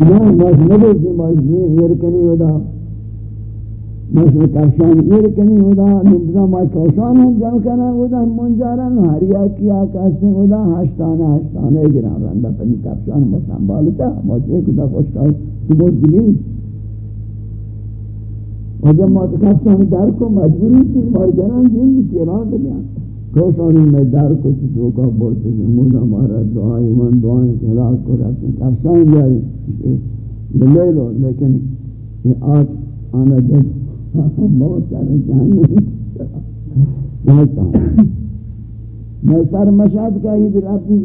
نه ماش نبودی ماش یه کنی ودا ماش کاشان یه کنی ودا نبزا ما کاشان هم جمع کنا ودا منجارن هریا کیا کاسن ودا هشتانه هشتانه گرام رنده پنی کاشان ما سنبال تا ما چه کدا خوش کار تو بود دلی و جمع ما کاشان در کو مجبوری جن ما جنان جن بیان دنیا کوشانی میں در کو تو کا بولتے ہیں، مولا ہمارا دعا ایمان دعائیں کہ اللہ کو رکھتے ہیں کافسان جائے لے لو لیکن یہ آج آنا دے بہت سارے جان نہیں بہت سارے میں سر مشاہد کا ہی در اپنی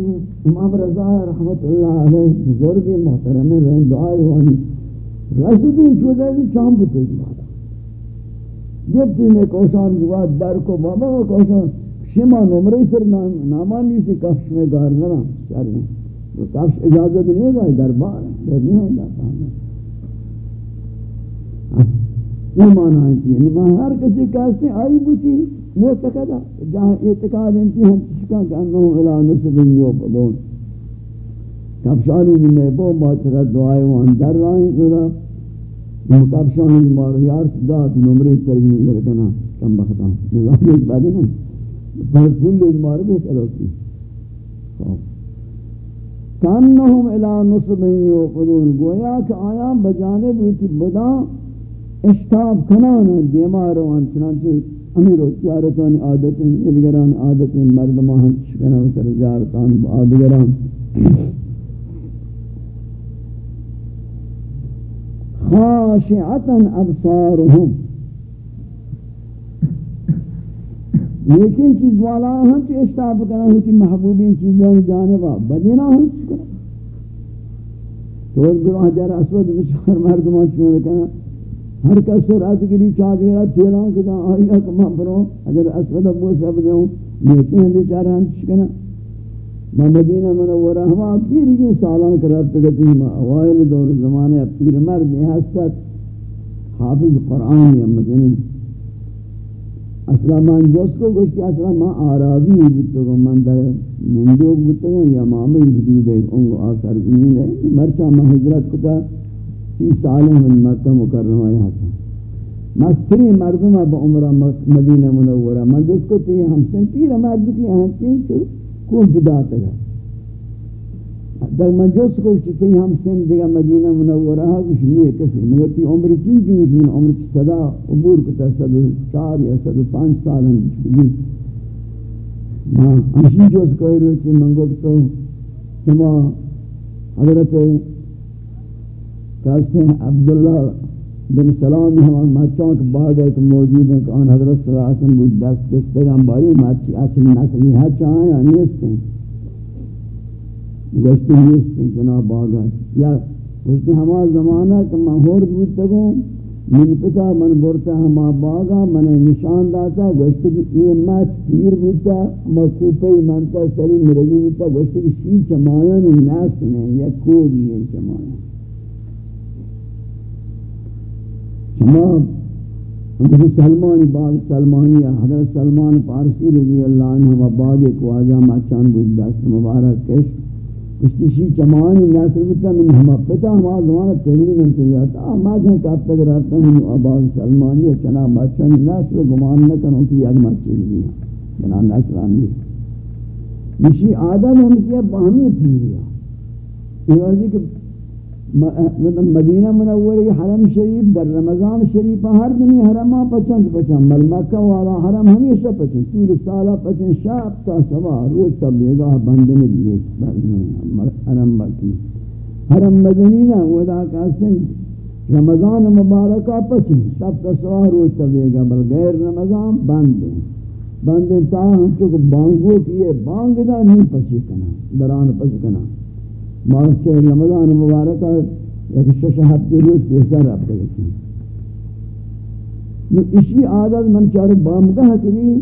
امام رضا رحمت اللہ علیہ بزرگ محترم رہے دعائیں ہوانی رسدین چودہ بھی چام بتے گی گفتی میں کوشان جواد در کو بابا کوشان شما نمرے سر نامان سے کفش میں گار نہ سر تو کفش اجازت نہیں گا دربار ہے نہیں ہے جاتا یہ معنی ہے یعنی میں ہر کسی کہتے آئی بوتی معتقدہ جہاں اعتقاد انتی ہم چشکا کہ انہوں الہ نصب یوبلون کفشانی میں بو ماترہ دعائے وہاں در رائیں خدا وہ کفشانی مارو یار داد نمرے سر نہیں لکنا کم بختا نظام ایک بات نہیں پر کل اجمار بھی کرو کی۔ ہاں۔ کانہم الى نصب یوقدون گویا کہ آیا بجانب ایتی بدا اشتاب کنان دیماروان چنانچہ امیر و تیارتان عادتیں ادگران عادتیں مردمان شکنہ و سرزارتان آدگران خاشعتا ابصارهم لیکن چیز والا ہم چی اشتاب کرنا ہوتی محبوبین چیزیں جانبا بدینا ہم چی کرنا تو اس گروہ جر اسود بچار مردمان چون کنا ہر کس سرعت گری چاہت گرا تیلان کتا آئیا کما پرو اجر اسود ابو سب دیوں لیکن ہم بیچارہ ہم چی کرنا ما مدینہ منورہ ہما پیر کی سالان کرات تگتی ما اوائل دور زمانے، پیر مرد حسد، حافظ قرآن یا مدنی۔ اصلا من جس کو گوشتی، اصلا من عربی بودتو گو من در نندوک بودتو گو یا مامی حدود ہے انگو آسر زمین ہے۔ مرچا من حضرت کتا، سی سال من مکہ مکرمہ یہاں تھا مستری مردم با عمرہ مدینہ منورہ، من جس کو تی ہم سن پیر مرد کی یہاں چین چھو کون بداتا گا در من جس کو چتے ہم سن دیگا مدینہ منورہ کچھ نہیں کسی. مگر تی عمر چین جنش من عمر چی صدا؟ عبور کتا صد چار یا صد پانچ سال ہم کچھ بگی ماں ہمشی جس کوئی روچی منگو کتو سما حضرت کہتے ہیں عبداللہ بن سلام ہم مچاں کے باغ ایک موجود ہیں کہ ان حضرت صلی اللہ علیہ وسلم بود. دست کشتے گا ہم باری مچی اصل نسلی ہے چاہیں یا نیستے گشتی نیستی جناب باغا یا گشتی ہما زمانہ کہ میں ہورد بودتا گو من پتا من برتا ہما باغا من نشان داتا، گشتی کہ یہ مچ پیر بودتا ما کوپی منتا سری مرگی بودتا، گشتی کہ شی چمایان ناس نے، یا کوگی ہے چمایان چما ہم سلمانی باغ سلمانی حضرت سلمان پارسی رضی اللہ عنہ و باغ کو آجا مچان بود، دست مبارک کشت اشتشی چمانی ناصر بتا من ہما پتا ہما زمانہ تیمیلی من تو جاتا آما جہاں کاب تک رہتا ہم آباز سلمانی چنا بچانی ناصر گمان نہ کنوں کی یاد مچی لگی ہیں چنا ناصرانی نشی آدم ہم کیا باہمی پیریا یہ واضح کہ مدینہ منوری حرم شریف، در رمضان شریف ہر دنی حرمہ پچند پچند بل مکہ والا حرم ہمیشہ پچند طول سالہ پچند شاب تا سوا روز تا بیگاہ بندن دیئے حرم مکی. حرم مدنینہ ودا کاسن، رمضان مبارکہ پچند شب تا سوا روز تا بیگاہ، بل غیر رمضان بندن بندن تا ہم چکو بانگو کیے، بانگ دا نہیں پچی کنا، دران پچ کنا. مارچ رمضان مبارک ایک شش ہفتے روز پیسہ رب کرتی نو اسی عادت من چار بامگاہ کبھی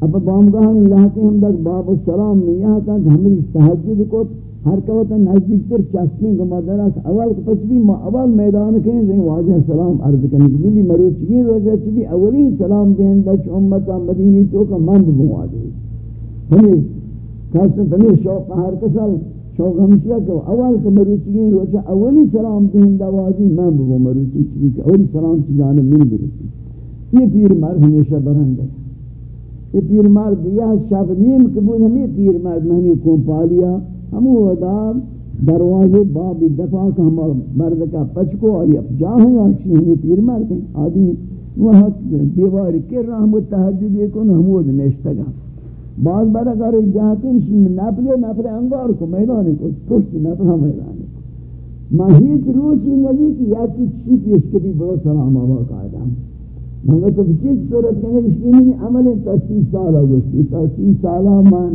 اب بامگاہ نے لہتے ہم تک باب السلام میں یہاں تک ہمیں تحجد کو ہر کوتا نزدیک تر چسکیں کو مدرہ اول پس بھی اول میدان کہیں دیں واجہ سلام عرض کرنے کی بلی مروچگی روزہ چی اولی سلام دیں دچ امتا مدینی تو کا من بگو آدھے ہمیں کسی ہمیں شوق ہر کسل شوق ہمشیہ کہ اول کہ مروچی گئیں روچا اولی سلام دہن دوازی میں بگو مروچی چکی کہ اولی سلام کی جانب من برسی. یہ پیر مرد ہمیشہ برند ہے یہ پیر مرد یہ شب نیم کبود ہمیں پیر مرد مہنی کون پالیا ہمو ودا دروازے باب دفاع کا ہم مرد کا پچکو اور یہ جاہاں یا ہمیں پیر مرد. ہیں آدمی. وہاں دیوار کر رحم و تحجد کن ہمود نشتگا بعض بار اگر جاتے ہیں نفل نفل انگار کو میدان کو پشت نفل میدان کو ما ہیچ روچی نبی کی یا کی چی پیش کبھی بہت سلام آبا قائدہ مگر تو چیز صورت کہنے کہ میں عمل تسی سالہ گوشتی تسی سالہ من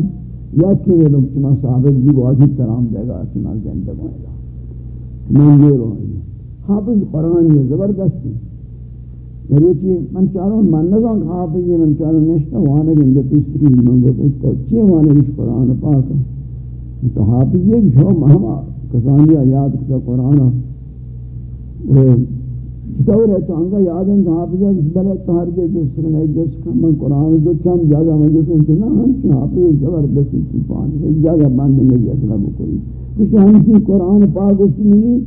یا کی لوگ چما صحابت بھی واجب سلام دے گا چما زندہ گوئے گا من یہ روحی حافظ قرآن یہ زبردستی. مروچی من چاروں من نظام حافظی، من چاروں نشتا وانا گنجا پیسری من گو تو چی وانا گش قرآن پاکا تو حافظی ایک شو مہما کسانی یاد کتا قرآن چطور ہے تو انگا یاد ہیں کہ حافظی ایک بلے تہر جے جو سکنے جو سکنے من قرآن جو چند جاگہ من جو سکنے نا ہنچی حافظی زبردستی چیپانی ایک جاگہ باندھ نہیں اصلا بکلی کچھ ہنچی قرآن پاک اس ملی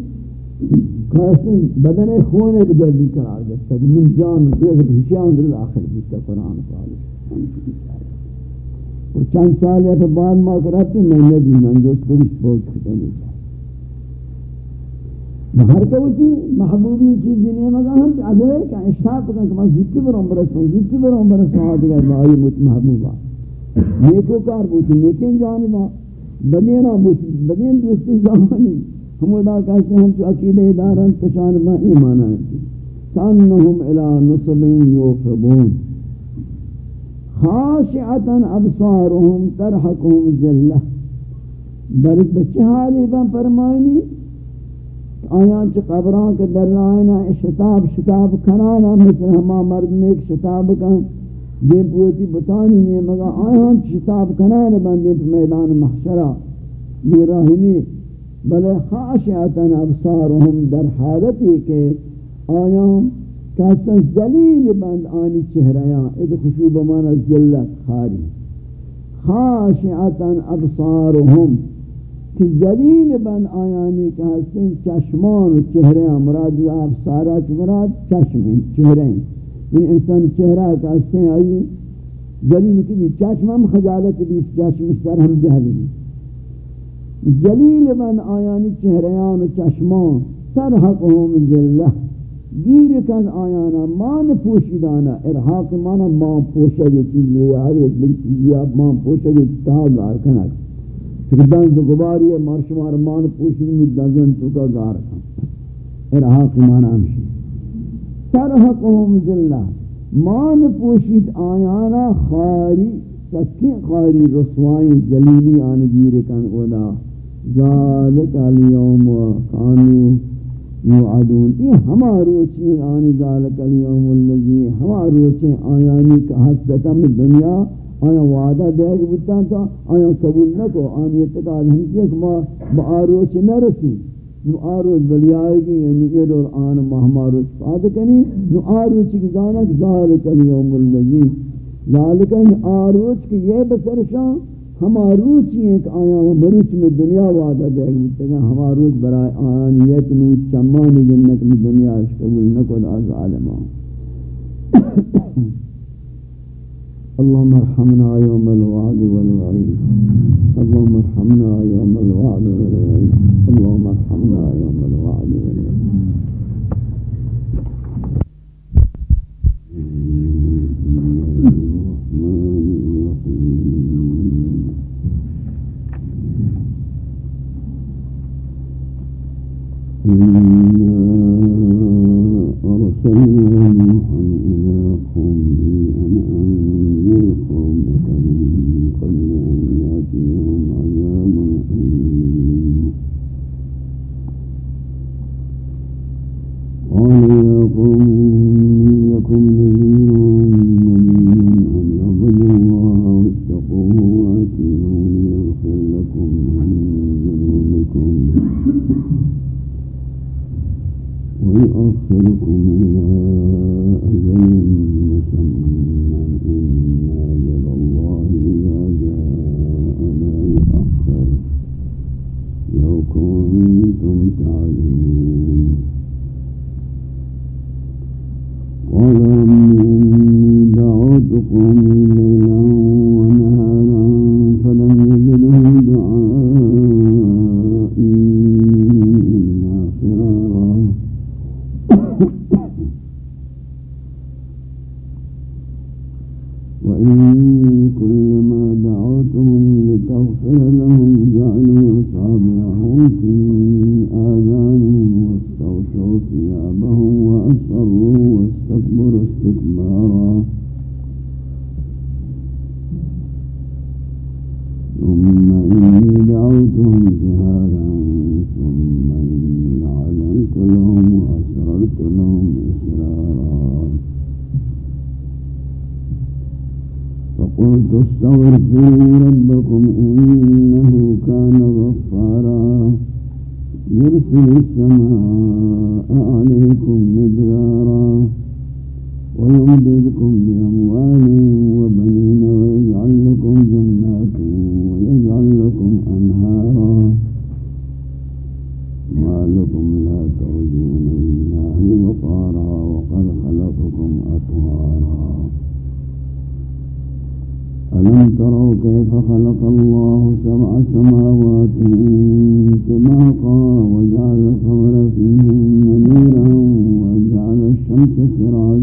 خاصی بدن خون ایک جلدی قرار دیتا من جان دیگر بھشیان در آخر بیتا قرآن پاک اور چند سال یا تو بعد ما کراتی میں نے ندی من جو اس کو بھی سپوچ کتا نہیں جائے ہر کوچی محبوبی چیز دینے مگا ہم چاہتے ہیں کہ اشتاق کن کہ میں زیتی بروں برسوں زیتی بروں برسوں آدھے گا بھائی مت محبوبہ نیکو کار بوچی نیکین جانبا. بدینا بوچی بدین دوستی جانبانی ہم ادا کہتے ہیں ہم چو عقیدہ اداران تچان با ایمانا ہے۔ کانہم الى نصب یوفبون۔ خاشعتا ابصارهم ترحقهم ذلہ۔ بلک بچے حالی بن فرمائنی آیان چی قبران کے در رائنا شتاب شتاب کنانا مثل ہما مرد میں ایک شتاب کن۔ دے پوتی بتانی نہیں مگا آیان چی شتاب کنانا بندے میدان محشرہ، یہ راہنی بل خاشعتن ابصارهم در حالتی که آیام که زلیل بند آنی چهره یا اید خشوع بمان از خاری. خاشعتن ابصارهم کہ زلیل بند آیانی کہ حسن چشمان و چهره مراد ابصارات مراد چشمین چهره این انسان چهره که حسن آئی زلیل که چشمم خجالت بیست چشم سر هم جهلی جلیل من آیانی چہریان و چشمان ترحقهم ذلہ۔ گیر کن آیانا، مان پوشیدانا، ارحاق مانا مان پوشد چیزی یار ایک لگ چیزی آپ مان پوشد اتحاد گار کنک۔ چکہ دنز گباری ہے مرشمار مان پوشید میں دنزن چکا گار کن۔ ارحاق مانا ہمشی۔ ترحقهم ذلہ۔ مان پوشید آیانا خاری سکی خاری رسوائی ذلیلی آنگیر کن اولا ذالک اليوم کانو یعدون یہ ہما روچین آنی ذالک اليوم اللذی. ہما روچین آیانی کا حسدتا میں دنیا، آیا وعدہ دے گا بتا تھا آیا قبول نہ کو آنی اتقاد ہم کیا کہ ما بآروچ نہ رسی نو آروچ بلی آئے گی یعنی یہ دور آن مہما روچ فاد کنی. نو آروچ کی زانک ذالک اليوم اللذی. ذالک آروچ کی یہ بسرشان ہم آروچی ہیں کہ آیا وہ مروچ میں دنیا وعدہ دے گی مجھتے ہم آروچ برای آیانیت نو چمانی گنک میں دنیا اس قبول نکل آز عالمان اللهم ارحمنا يوم الوعد والوعيد اللهم ارحمنا يوم الوعد والوعيد اللهم ارحمنا يوم الوعد والوعيد وجعل الشمس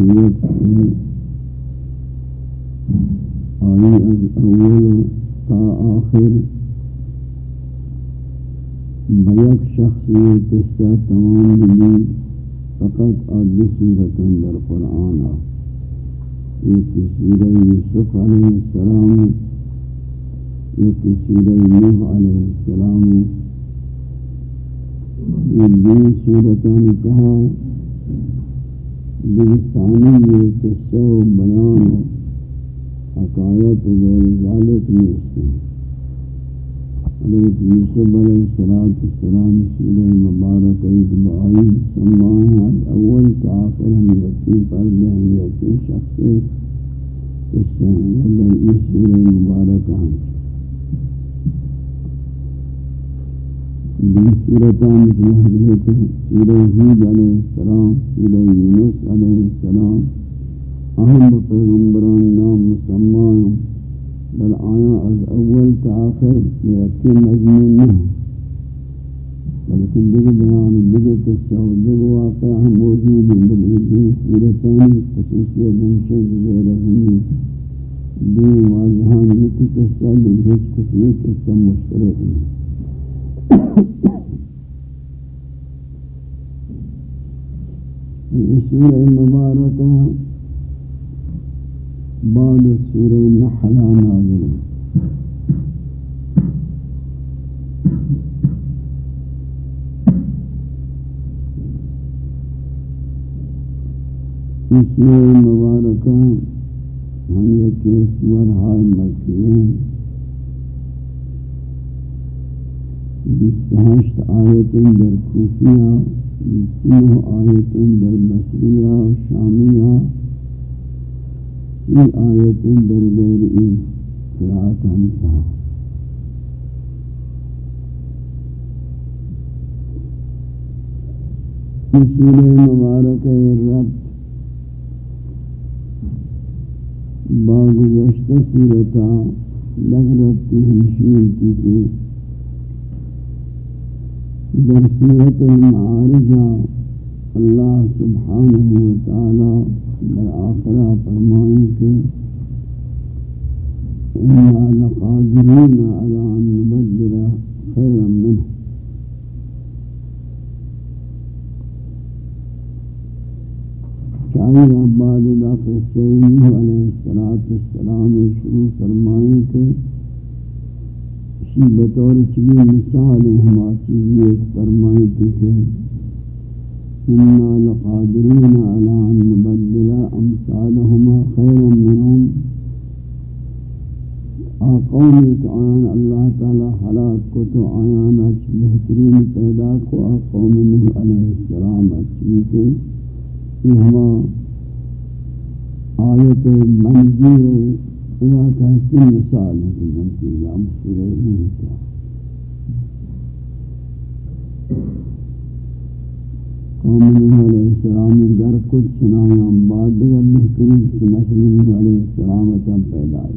انہوں سورت آئی از اول تا آخر بیک شخصی قصہ تمام بھی فقط اور صورت در قرآن ایک سورہ یوسف علیہ السلام ایک سورہ نوح علیہ السلام یہ دین صورتان کہا بلسانی یہ قصہ و بیان و حقایت و غیر ذالک نیستے حضرت یوسف علیہ السلام سورہ مبارک ایک بآئی سمان اول تا آخر ہم یقین پر دیں ہم یقین شخص قصے ہیں مگر اس سورہ مبارک ہم بھی سورتان مثل حضرت سورہ حود علیہ السلام سورہ یونس علیہ السلام. اہم پیغمبران نام مسمان بل آیا از اول تا آخر لیکی مضمون نہ بلکہ دیگر بیان دیگر قصہ و دیگر واقعہ ہم موجود ہیں بل یہ صورتانی خصوصیت ہمشہ غیر ہمی دو واضحان یکی قصہ لیکن ہیچ قصہ مشترک نہیں سورہ مبارکہ بعد سورہ نحلہ نازل اس سورہ مبارکہ ہم یہ کہ سور ہائے مکی ہیں۔ بیست آیت در کوفیہ، بیست آیت در بصریہ، شامیہ، سی آیت در غیر این قرآت انتہا سورہ مبارک رب باگزشتہ سورتا لگ ربتی ہمشین کی کہ در سورت المعارجہ اللہ سبحانہ وتعالی در آخرہ فرمائیں کہ إنا لقادرون على أن نبدل خيرا منه. شاہی عباد اللہ قصہ نوح علیہ السلام شروع فرمائیں کہ اسی بطور چلی مثال ہما چیزی ایک فرمائیں تھی اِنَّا لَقَادِرُونَ عَلَىٰ أَن نُبَدِّلَ أَمْثَالَهُمَا خَيْرًا مِّنْهُمْ. آقومی کہ آیان اللہ تعالی حلاق کو تو آیان آیانا بہترین پیدا کو آقوم نوح علیہ السلام اچھی کہ یہ ہما آیت منظور ادا کا حسن مثال ہے کہ جنتی لام سورہ نہیں قوم نوح علیہ السلام گر کچھ سنایا بعد دیگر بہترین سے نسل نوح علیہ السلام تب پیدا ہے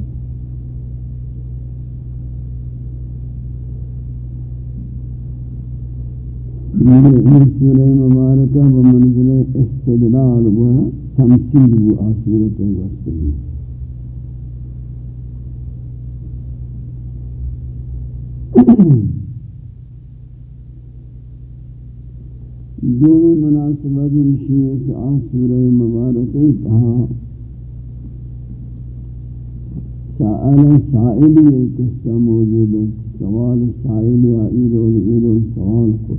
یہ سورہ مبارکہ بمنزل استدلال و تمثیل و آسورت وستگی دونوں مناسبت مشی ہے کہ آسورہ مبارکہ کہا سائل سائلی ایک قصہ موجود ہے سوال سائل یا ایرو ایرو سوال کو۔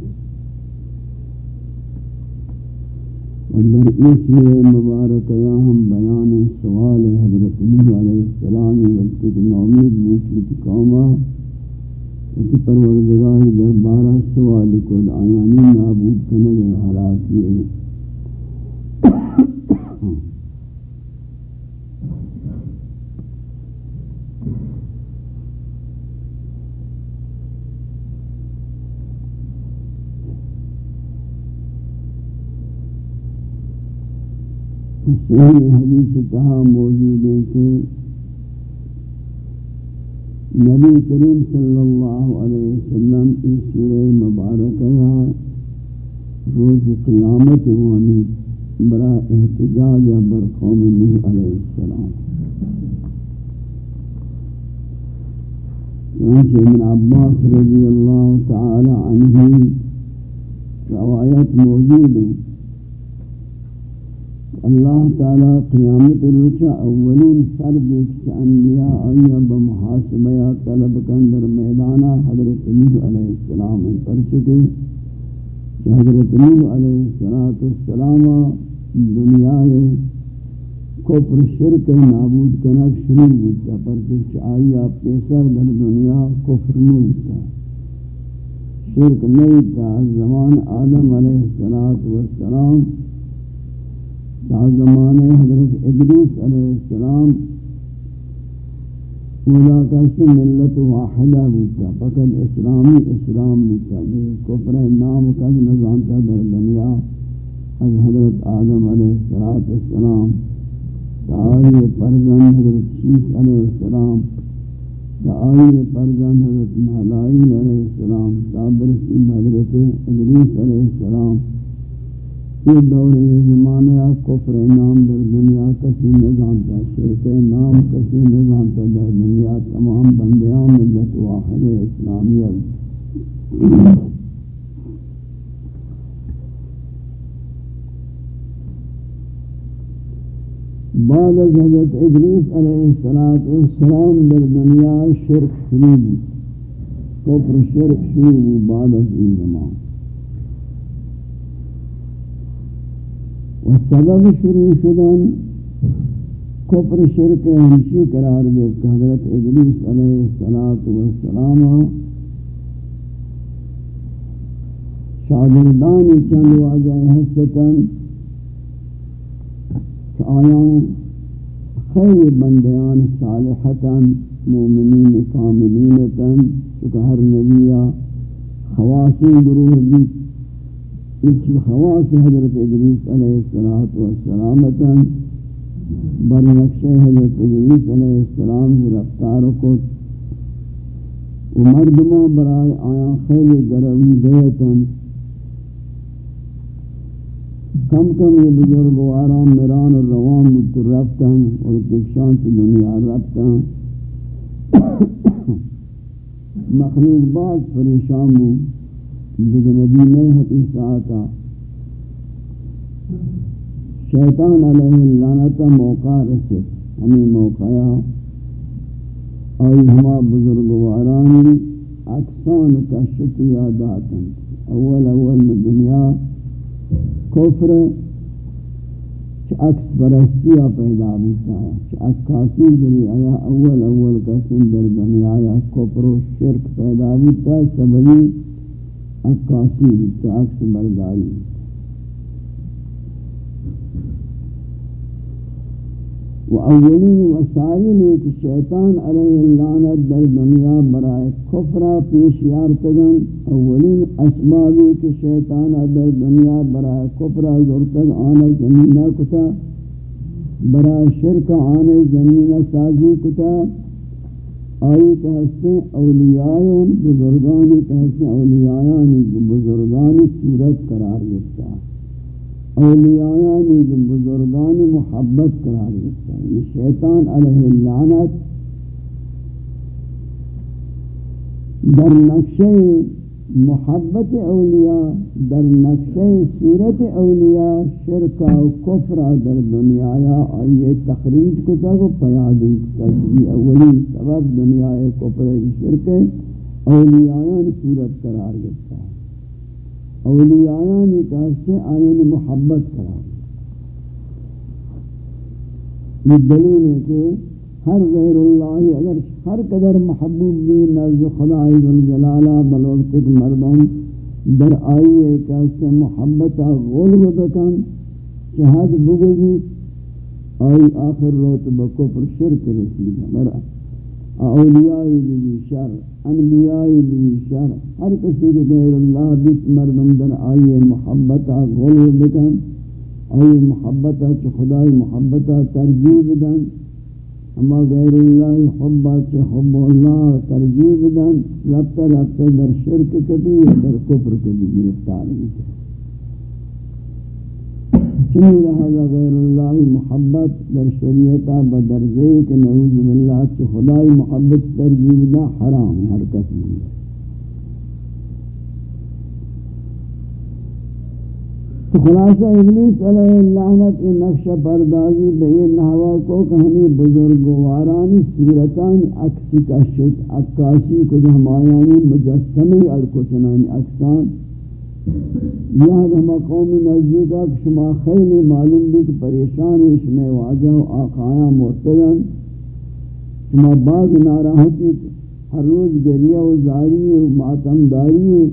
در اس سورہ مبارکہ یا ہم بیان سوال حضرت علیہ السلام وقت کہ نومید موچی قومہ وقت پروردگاہ دربارہ سوال کو آیانی نابود کرنے حلاکی ہے صحیح حدیث تہا موجود ہے کہ نبی کریم صلی اللہ علیہ وسلم اس سورہ مبارکہ روز قیامت وانی برا احتجاج بر قوم نوح علیہ السلام۔ چنانچہ ابن عباس رضی اللہ تعالی عنہ روایت موجود ہے۔ اللہ تعالی قیامت روچا اولین فرد ایک انبیاء آیا بمحاسبہ طلب کندر میدانا حضرت نوح علیہ السلام پر چکے کہ حضرت نوح علیہ السلام دنیا کفر شرک نابود کنک شروع ہوتا پر چکے آیا پیسر در دنیا کفر نوتا شرک نوتا زمان آدم علیہ السلام تا زمانے حضرت ادریس علیہ السلام اولا کسی ملت واحدہ بودتا فقط اسلامی اسلام بودتا کفر نام کس نظامتا در دنیا از حضرت آدم علیہ السلام تا آئی پرزن حضرت شیس علیہ السلام تا آئی پرزن حضرت محلائین علیہ السلام تا برسی حضرت ادریس علیہ السلام یہ دور یہ زمانے زمانہ کفر نام در دنیا کسی نظام تا شرک نام، کسی نظام تا در دنیا تمام بندیاں ملت واحد اسلامیہ بعد از حضرت ادریس علیہ السلام در دنیا شرک شروع کفر شرک شروع بعد از این زمان۔ و سبب شروع شدن کفر شرک ہمشی قرار گئے کہ حضرت ادریس علیہ السلام شاگردانی چند واجہ حسطن کہ آیاں خیلی بندیان صالحتاً مومنین کاملینتاً چکہ ہر نبیہ خواسی گروہ بھی ایک خواس حضرت ادریس علیہ السلام بر نقش حضرت ادریس علیہ السلام رفتار کو و مردمہ برائے آیا خیلی گروی دیتن کم کم یہ بزرگ و آرام میران اور روان بود رفتن اور دکشان سے دنیا رفتن۔ مخلوق بعض پریشان بود دیکھ نبی میں حقی ساعتا شیطان علیہ اللعنتا موقع رسد ہمیں موقعیا آئی ہما بزرگوارانی اکسان کا شکیاداتا اول اول میں دنیا کفر اکس پرستیا پیدا بیتا. اکاسی گری آیا اول اول کا سندر دنیا آیا کفر و شرک پیدا بیتا. سببی عکاسی عکس برداری. و اولین وسائل ایک شیطان علیہ اللعنت در دنیا برائے کفرہ پیش یارتگن اولین اسباب ایک شیطان در دنیا برائے کفرہ زرتگ آنا زمینہ کتا، برائے شرک آنے زمینہ سازی کتا. آئی کہتے اولیاء بزرگان کہتے اولیاءانی بزرگان صورت قرار دیتا اولیاءانی بزرگان محبت قرار دیتا یہ شیطان علیہ اللعنت در نقشے محبت اولیاء در نقشہ صورت اولیاء شرک و کفر در دنیا یا آئیے تخریج کو تک پیادی تجبی اولی سبب دنیا کفر شرک اولیاء صورت قرار دیتا ہے۔ اولیاء نے کہتے آئین محبت قرار یہ دلیل ہے کہ ہر غیر اللہ اگر ہر قدر محبوب بھی نزد خدای ذوالجلالہ بلوقت مردم در آئیے کہ سے محبت غلب بکن چہد بگزی، آئی آخر روت بکفر شرک رسید. اگر اولیائی بھی شر، انبیائی بھی شر، ہر کسی کے غیر اللہ بیت مردم در آئیے محبت غلب بکن، آئی محبت چھ خدای محبت ترجیب دن اما غیر اللہ حبا سے حب اللہ ترجیب دن ربتا ربتا در شرک کبھی در کفر کبھی گرفتار ہوئی چنی لہذا غیر اللہ محبت در شریعتا بدرجے کہ نعوذ باللہ سے خدای محبت ترجیب دن حرام ہر کسی ہے خلاصہ ابلیس علیہ اللعنت ان نقش پردازی بے نحوہ کو کہنی بزرگ وارانی صورتان اکسی کا شد اکاسی کو ہمایانی مجسمی ارکوچنانی اکسان یاد ہما قومی نزدیکا کہ شما خیلی معلوم بھی کہ پریشانی شما واجہ و آقایاں مرتگن شما بعض ناراحتی، ہر روز گریہ و زاری و ماتم داری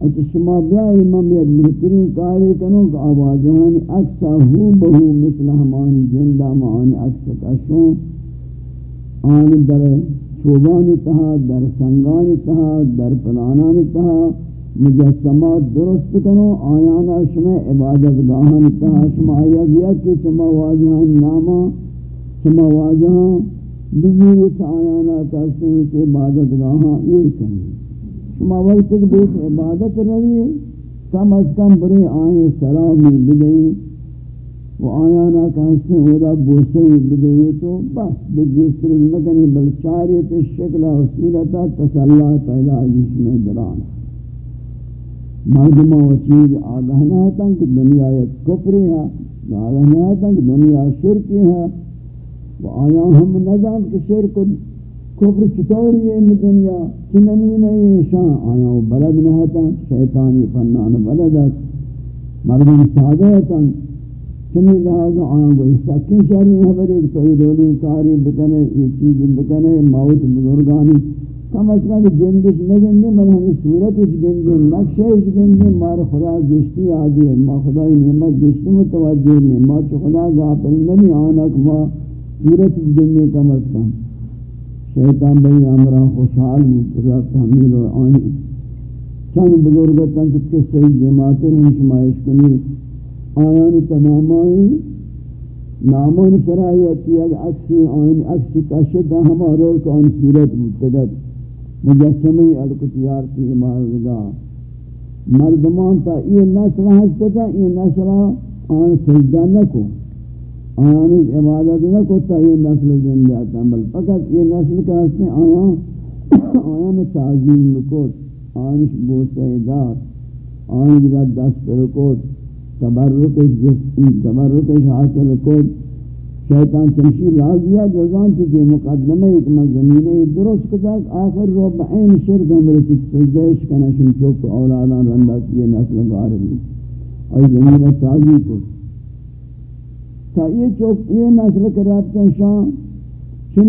اچھا شما بیائی من یک بہترین کاری کنو کہ آوازانی اکسا ہو بہو مثل ہمانی جندہ معانی اکسا کشوں آن در چوبان تہا در سنگان تہا در پلانان تہا مجسمات درست کنو. آیانا شما عبادت گاہان تہا شما یک یک کہ شما واجہان ناما، شما واجہان بزیت آیانا کسی عبادت گاہان یہ کنی. شما وقت ایک بیت عبادت روی، کم از کم برے آئیں سلامی بدئی و آیانا کہستے ہیں ہودا بوسوی بدئی تو بس بگیستر مکنی بل چاریت شکل و صورتا تسلح پیدا جس میں درانا مردمہ و چیز آگاہ نہ تن کہ دنیا ایک کفری ہے، آگاہ نہ تن کہ دنیا شرکی ہے۔ و آیا ہم نظام کے شرک کفر چطوری ہے دنیا کی نمونہ یہ شان آیا و بلد نہتا، شیطانی فنان بلدت مردم سادہتا چنی لہذا آیا کو اس سکین شہری حبر ایک توی دولی کاری بکنے، یہ چیز بکنے، موت بزرگانی، کم از کم جندش نگندی بل ہمیں صورتش گندی نقشش گندی، مار خدا گشتی آدھی ہے، ما خدای نعمت گشتی متوجہ میں ما چو خدا غافل نبی آنک ما صورتش گندی کم از کم. شیطان بھئی امران خوشحال بود رب تحمیل اور آنی۔ چند بزرگتاں کس صحیح جماعتیں ہم شمائش کنی۔ آیان تمام آئی نامان سرائی اکی اکسی آنی اکسی کشت ہما رول کا آنی صورت متگت مجسمی الکتیار کی مارگا مردمان تا یہ نسل ہستا یہ نسل آن سجدہ نکو۔ آن عبادت نکو تا یہ نسل زندہ تا بل فقط یہ نسل کا ہستے آیا آیان تعظیم نکوت، آنش بوسہ دار آن جگہ دست پر رکوت، تبرکش حاصل کود۔ شیطان چمشی راضیہ دوزان تھی کہ مقدمہ ایک من زمینہ درست کتا، آخر رو بعین شرک ہم رسک سجدہش کنا شن چوک اولادان رندہ کیے نسل غاربی اور زمینہ سازی کو۔ تا یہ چوک یہ نسل کے رابطہ شان شن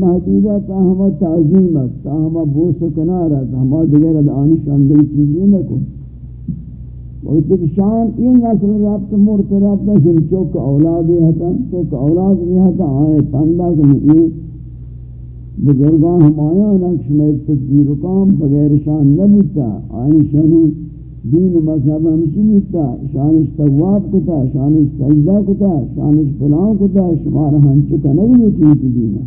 محدودہ تا ہما تعظیمت تا ہما بوس و کنارت ہما دگر آنی شاندی چیزی نہ کن وقتی شان این نسل رابط مرت رابط شن چوک اولادی ہتا چوک اولاد بھی ہتا، آئے پندہ کمی این بزرگان ہمایاں، نقش میں تجبیر کام بغیر شان نبوتا آئین شانی دین مذہب ہمشی بوتا شانش تواب کتا، شانش سجدہ کتا، شانش فلان کتا شمارا ہنچکا نبی چیز دینا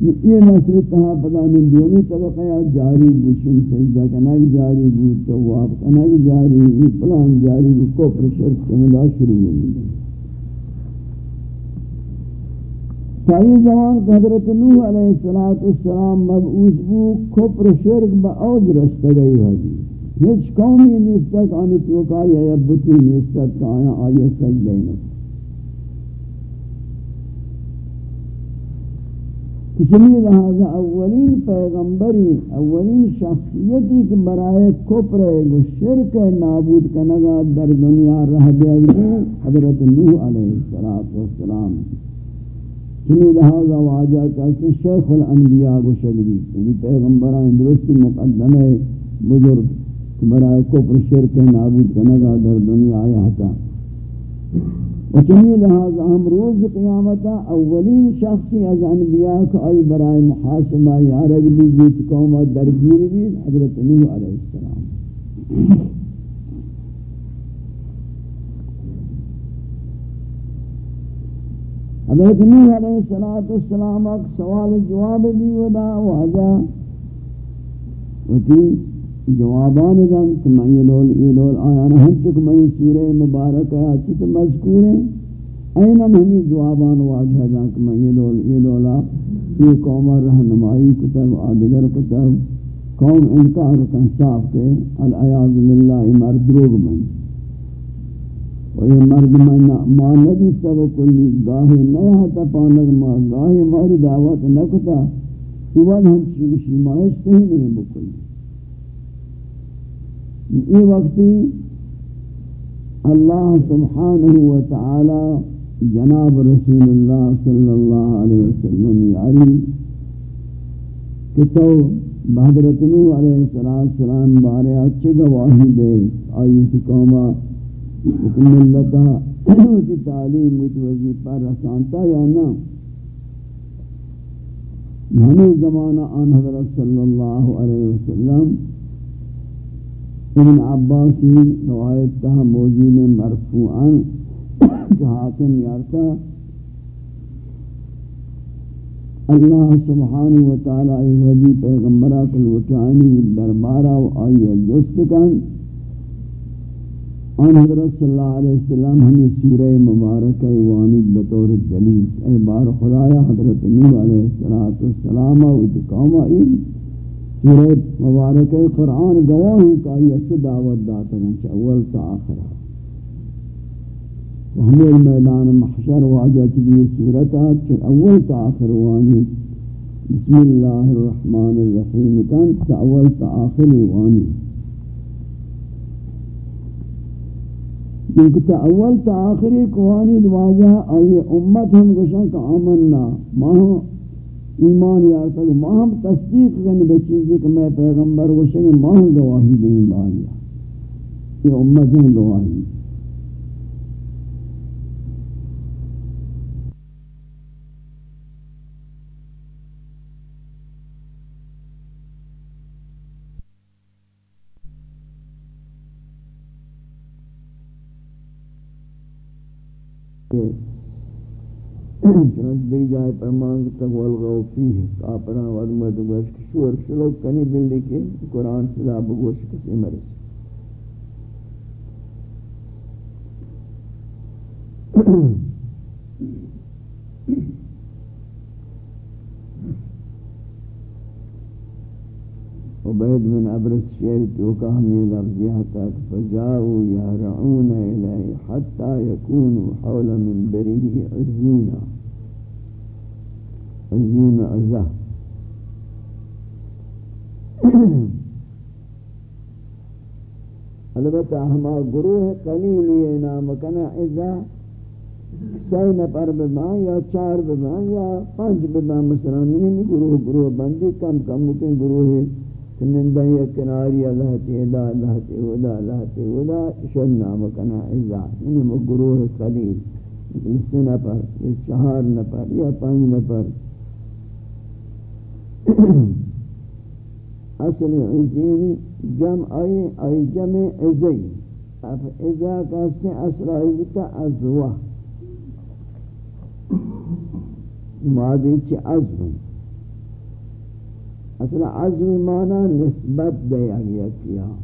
یہ نسل تہا پدا من دیومی طبقہ جاری بوشن سجدہ کنک جاری بود، تواب کنک جاری بود پلان جاری بود، کفر شرک کمدا شروع ہوئی تائی زمان حضرت نوح علیہ السلام مبعوث بو کفر شرک با اوج رست گئی۔ حدی ہیچ قومی نیستک آنی توکا یا یبتی نیستک آیا آیا سجدہ نکو کچلی لہذا اولین پیغمبری، اولین شخصیتی کہ برائے کپر و شرک نابود کنگا در دنیا رہ دیوی حضرت نوح علیہ السلام کچلی لہذا واجہ کہتے شیخ الانبیاء کو شگری یعنی پیغمبران درستی مقدمہ بزرگ. برائے کپر شرک نابود کنگا در دنیا آیا تھا وچمی لحاظ ہم روز قیامتا اولین شخصی از انبیاء کا ای برای محاسبہ یارگ بھی جیت قوم درگیر بھی حضرت نوح علیہ السلام. حضرت نوح علیہ السلام اک سوال جواب دی ودا واجہ وتی جوابان دن کہ میں یہ لول یہ لول آیا نہ ہم چک میں سورہ مبارک ہے چت مذکور ہے این ہمیں جوابان واجہ دن کہ میں یہ لول یہ لولا، یہ قوم رہنمائی کتاب آدگر کتاب قوم انکار کن صاف کے العیاض باللہ مرد روگ من و یہ مرد من ما ندی سب کلی، گاہی نیا تا پانک ما، گاہی ماری دعوت نکتا۔ یہ وقت ہم چکشی مائش صحیح نہیں بکلی۔ یہ وقتی اللہ سبحانہ وتعالی جناب رسول اللہ صلی اللہ علیہ وسلم یاری کہ تو بحضرت نوح علیہ السلام بارے اچھے گواہی دے آئیت قومہ ملتا کی تعلیم متوزی پر رسانتا یا نا ہمیں زمانہ آن حضرت صلی اللہ علیہ وسلم ابن عباسی روایت تہا موجود مرفوعا کہ حاکم یارتا اللہ سبحانہ وتعالی ایوہدی پیغمبرہ کل وچانی دربارہ و آئیہ جست کن آن حضرت صلی اللہ علیہ وسلم ہمیں سورہ مبارک وانی بطور دلیل اے بار خدایا حضرت نوح علیہ السلام و اتقامہ ایوہ سورہ مبارک قرآن گواہ ہے کہ یہ اچھا دعوت داتا ہے اول تا آخر ہمیں میدان محشر واجہ چلی سورت آت اول تا آخر وانی۔ بسم اللہ الرحمن الرحیم۔ کن تا اول تا آخر وانی۔ کیونکہ تا اول تا آخری کوانی دواجہ آئی امت ہم گشن کا آمنا۔ ما ہم ایمان یار تک ماہم تصدیق کرنے بے چیزی کہ میں پیغمبر وشن ماہم گواہی دیں بایا یہ امت ہم گواہی۔ چنانچہ دیکھ جائے فرمان کہ تک والغو فیہ کافران ورمت گوش شور شلوک کنی بلی کے قرآن صدا بگوش کسی مرس Mm-hmm. عبید بن عبرس شیر تو کا ہم یہ لفظ یہ تک فجاؤ یارعون الیہ حتی یکونوا حول من بریہ عزینا. عزین عزہ البتہ ہما گروہ قلیل یہ نام کنا عزہ سی نفر بمان یا چار بمان یا پانچ بمان مثلا نہیں گروہ گروہ بندی کم کم مکن گروہ ہے کنندہ یا کناری اللہ تیدا اللہ تیدا اللہ تیدا شن نام کنا عزہ یعنی گروہ قلیل مثل نفر یا چہار نفر یا پانچ نفر اصل عزین جمع آئی آئی جمع عزی۔ اب عزا کا سے اصل آئی بتا ازوہ مادی چی عزو اصل عزو مانا نسبت دیا گیا کیا ہاں۔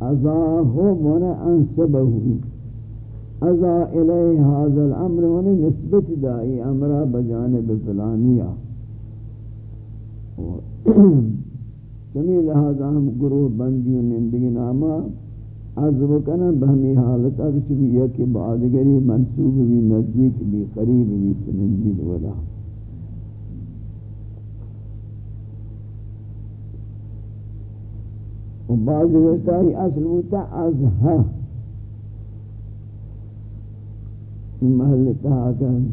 ازاہو من انسبہو۔ ازا الیہ حاضر الامر من نسبت دائی امرہ بجانب فلانیہ ہاں۔ چمی لہذا ہم گروہ بندی و نندگی نامہ عذب کنا بہمی حالتا کہ چمی یکی بعدگری منصوب بھی نزدیک بھی قریب بھی سنندی دولا و بعض گوشتا ہی اصل بوتا ازہا محل تہا کن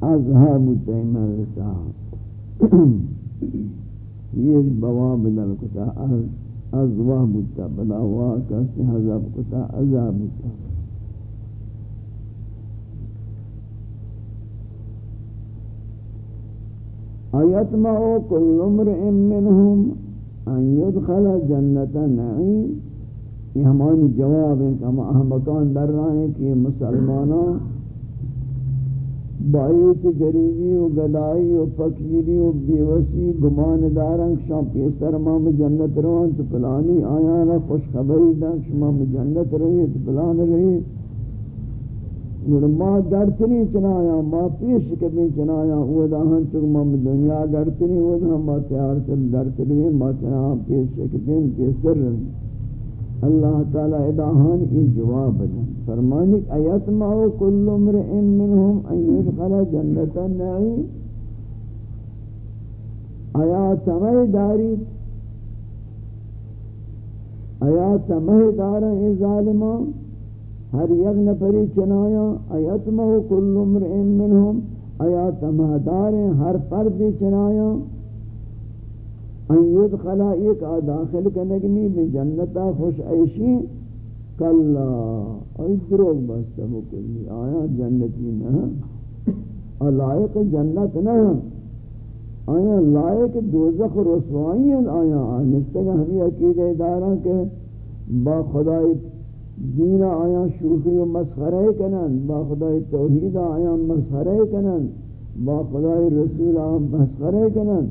ازہا بوتا ہی محل تہا یہ بواب دل کتا ازوا بوتا بلا ہوا کسی حضب کتا ازہا بوتا آیت ما أو کل امرئ منہم ان يدخل جنت نعیم یہ ہمانی جواب ہیں کہ ہم احمقان در رہے ہیں کہ مسلمانوں بایت غریبی و گدائی و فقیری و بیوسی گمان دارن شما پیسر ما جنت روان تو پلانی آیا را خوش خبری دن شما جنت روی تو پلان روی ما درتنی چنایا ما پیش کبھی چنایا، وہ دہن چک ما دنیا درتنی وہ دہن ما تیار کر درتنی ما چنایا پیش کبھی پیسر اللہ تعالی اداہان یہ جواب دیں فرمانی ایت ماو کل امرئ منہم ان يدخل جنت النعیم۔ آیا تمہ داری۔ آیا تمہ دارا ای ظالمان۔ ہر یک نفری چنایا، ایت ماو کل امرئ منہم آیا تمہ ہر پردی چنایا۔ ان يدخل ایک داخل کنگنی بھی جنتا خوش عیشی۔ کلا، ای دروگ بستا بکلی آیا جنتی نہ؟ لائق جنت نہ۔ آیا لائق دوزخ رسوائی ہیں، آیا نشتگا ہمی عقیدہ دارا کہ با خدای دین آیا شوخی و مسخرے کنن، با خدای توحید آیا مسخرے کنن، با خدای رسول آیا مسخرے کنن،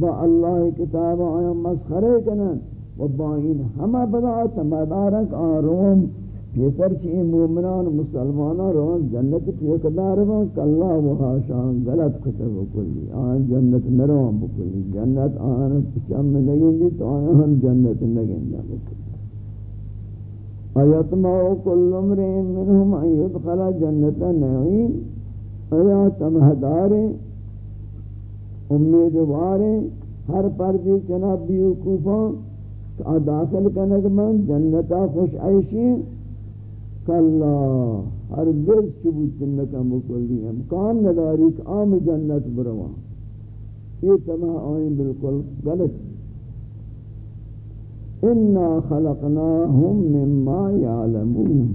با اللہ کتاب آیا مسخرے کنن، و با این ہمہ بدا تمدارک آروم پیسر چی مومنان مسلمانان روان جنت پیقدار روان کاللہ و حاشان غلط کتب کلی آن جنت نروان بکلی، جنت آن پچم نگین دی تو آن ہم جنت نگین دی بکلی. ایتمعو کل امرین منہم ان یدخل جنت نعیم ایات مہداریں امیدواریں ہر پردی چنا بیوکوفاں داخل کنگ من جنتا خوش عیشی کلا ہرگز چبوت نکا مکلی امکان نداری کہ آم جنت بروان یہ تمام آئیں بالکل غلط انا خلقناهم مما يعلمون۔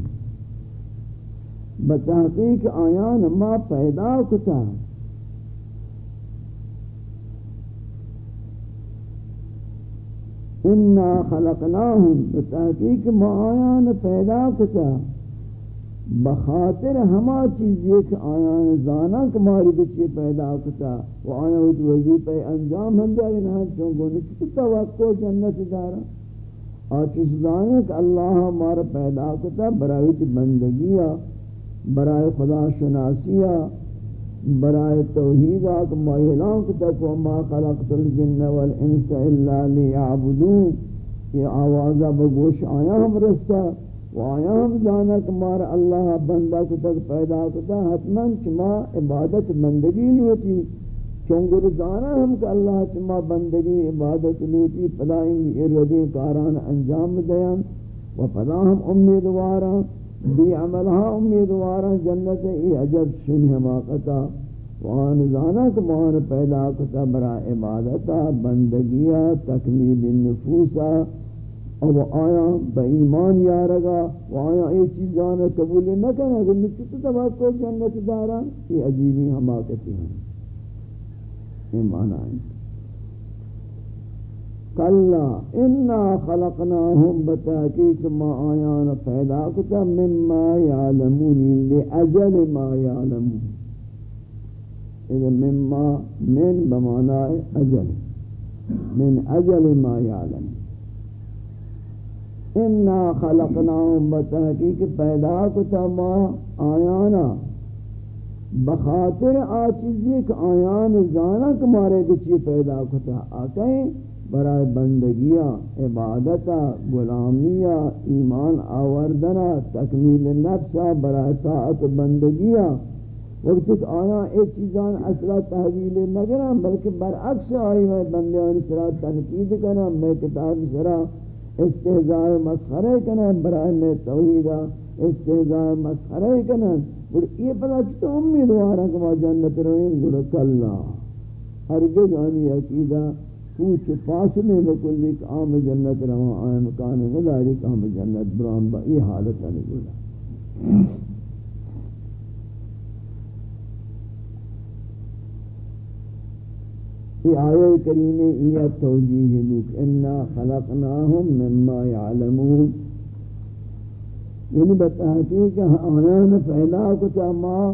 بتحقیق آیان ما پیدا کتا۔ انا خلقناهم، بتحقیق ما آیان پیدا کتا۔ بخاطر ہما چیز ایک آیان زانا کماری بچی پیدا کتا۔ و آیا وظیفہ انجام ہم جائے نہ، چونکہ نچکو توقع جنت دارا۔ آچیز دانے کہ اللہ ہمارا پیدا کتا برای بندگیہ برای خدا شناسیہ برای توحیدہ کہ ما اعلان کتا کہ ما خلقت الجن والانس الا لیعبدون۔ یہ آوازہ بگوش آیا ہم رستا و آیا ہم جانا کہ مارا اللہ بندہ کو تک پیدا کتا حتما چما عبادت بندگی لوٹی چونگر دانا ہم کہ اللہ چما بندگی عبادت لوٹی پدائیں اردی کاران انجام دیان و پدا ہم امیدوارا، بی عملها امیدوارا، جنت ای عجب شن حماقتا وان زانا کہ مان پیدا کتا برا عبادتا، بندگیا، تکمیل النفوسا اب آیا با ایمان یارگا، و آیا یہ چیزاں قبول نہ کرنا اگر نچت تبا کو جنت دارا، یہ عجیبی حماقتی ہیں۔ ایمان آئیں کلا انا خلقناهم بتحقیق ما آیان پیدا کتا مما یعلمون لأجل ما یعلمون۔ اذا مما من بمعنى اجل، من اجل ما یعلمون انا خلقناهم بتحقیق پیدا کتا ما آیانا۔ بخاطر آچیزی کہ آیان زانا کمارے بچی پیدا کتا آکیں برای بندگیہ عبادتا غلامیہ ایمان آوردنا تکمیل نفسا برای طاعت بندگیہ وقت کہ آیا ایک چیزان اصلا تحویل نگرم بلکہ برعکس آئی میں بندیان سرا تنقید کرم میں کتاب سرا استہزاء مسخرے کنن برای میں توحیدہ استہزاء مسخرے کنن اور یہ پتہ چھتا امیدوارا کہ وہ جنت روئیں گوڑا کلا. ہرگز آنی عقیدہ پوچھ فاصلے بکل ایک عام جنت رہا آئے مکان نداری کہ ہم جنت برام با یہ حالت ہے گوڑا یہ آیہ کریمہ یہ توجیہ لوک انا خلقناہم مما یعلمون. یعنی بتحقیق آنان پیدا کتا ما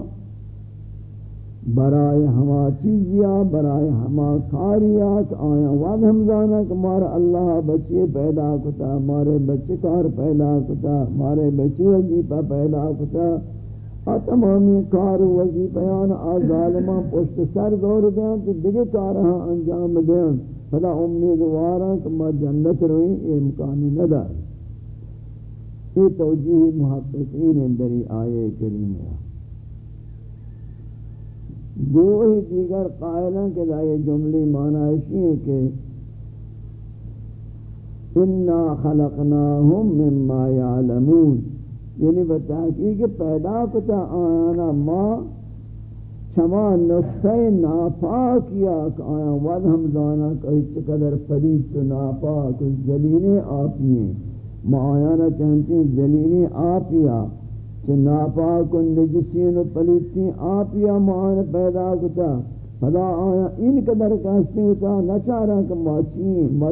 برائے ہما چیزیا، برائے ہما کاریات آیا وعد ہم زانا کہ مارا اللہ بچے پیدا کتا، مارے بچے کار پیدا کتا، مارے بچے وظیفہ پیدا کتا۔ تمامی کار و وظیفیان، آ پشت سر دور دیں تو دیگه کارہاں انجام دیں فلا امیدواراں کہ ما جنت روئیں یہ امکانی ندار۔ یہ توجیہ محققین اندری آئے کریم ہے۔ دو ہی دیگر قائلان کے لیے جملی معنی ایسی ہے کہ اِنَّا خَلَقْنَاهُمْ مِمَّا يَعْلَمُونَ۔ یعنی بتحقیق پیدا کتا آیانا ما چما نقطہ ناپاک یا کہ آیا ود ہم دانا کہ چقدر فرید تو ناپاک زلینے آپی ما آیانا چاہتے ہیں زلینے آپیا چھ ناپاک و نجسین و پلیتی آپیا ما پیدا کتا۔ خدا آیا ان قدر کہستے ہوتا نچارا کہ ما چین، ما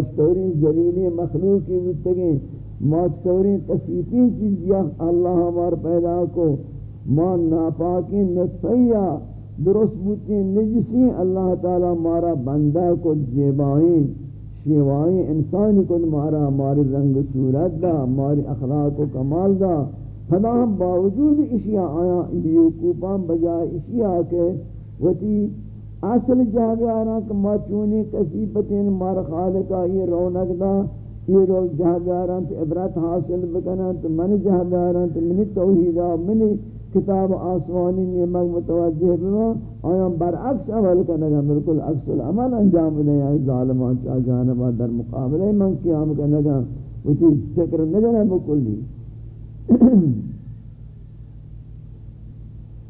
مخلوقی بتگیں ماچتوری کسیپی چیزیا اللہ ہمار پیدا کو۔ ما ناپاکی نطفیہ، درست بوتی نجسی اللہ تعالی مارا بندہ کو زیبائیں شیوائیں انسانی کو مارا ہماری رنگ صورت دا ہماری اخلاق و کمال دا۔ فدا ہم باوجود اشیاء آیا بیوکوپاں بجائے اشیاء کے۔ وتی اصل جہاں آرہا کہ ما چونی کسیبتیں مارا خالقہ یہ رونق دا۔ یہ روز جہاں بیاران تو عبرت حاصل بکنن، تو من جہاں بیاران تو منی توحیدہ منی کتاب آسمانی نیمک متوجہ بما آیا برعکس عمل کنگا ملکل عکس العمل انجام دیں آئی یعنی ظالمان چاہ جانبا در مقابلہ من قیام کنگا وچی فکر نجنہ بکلی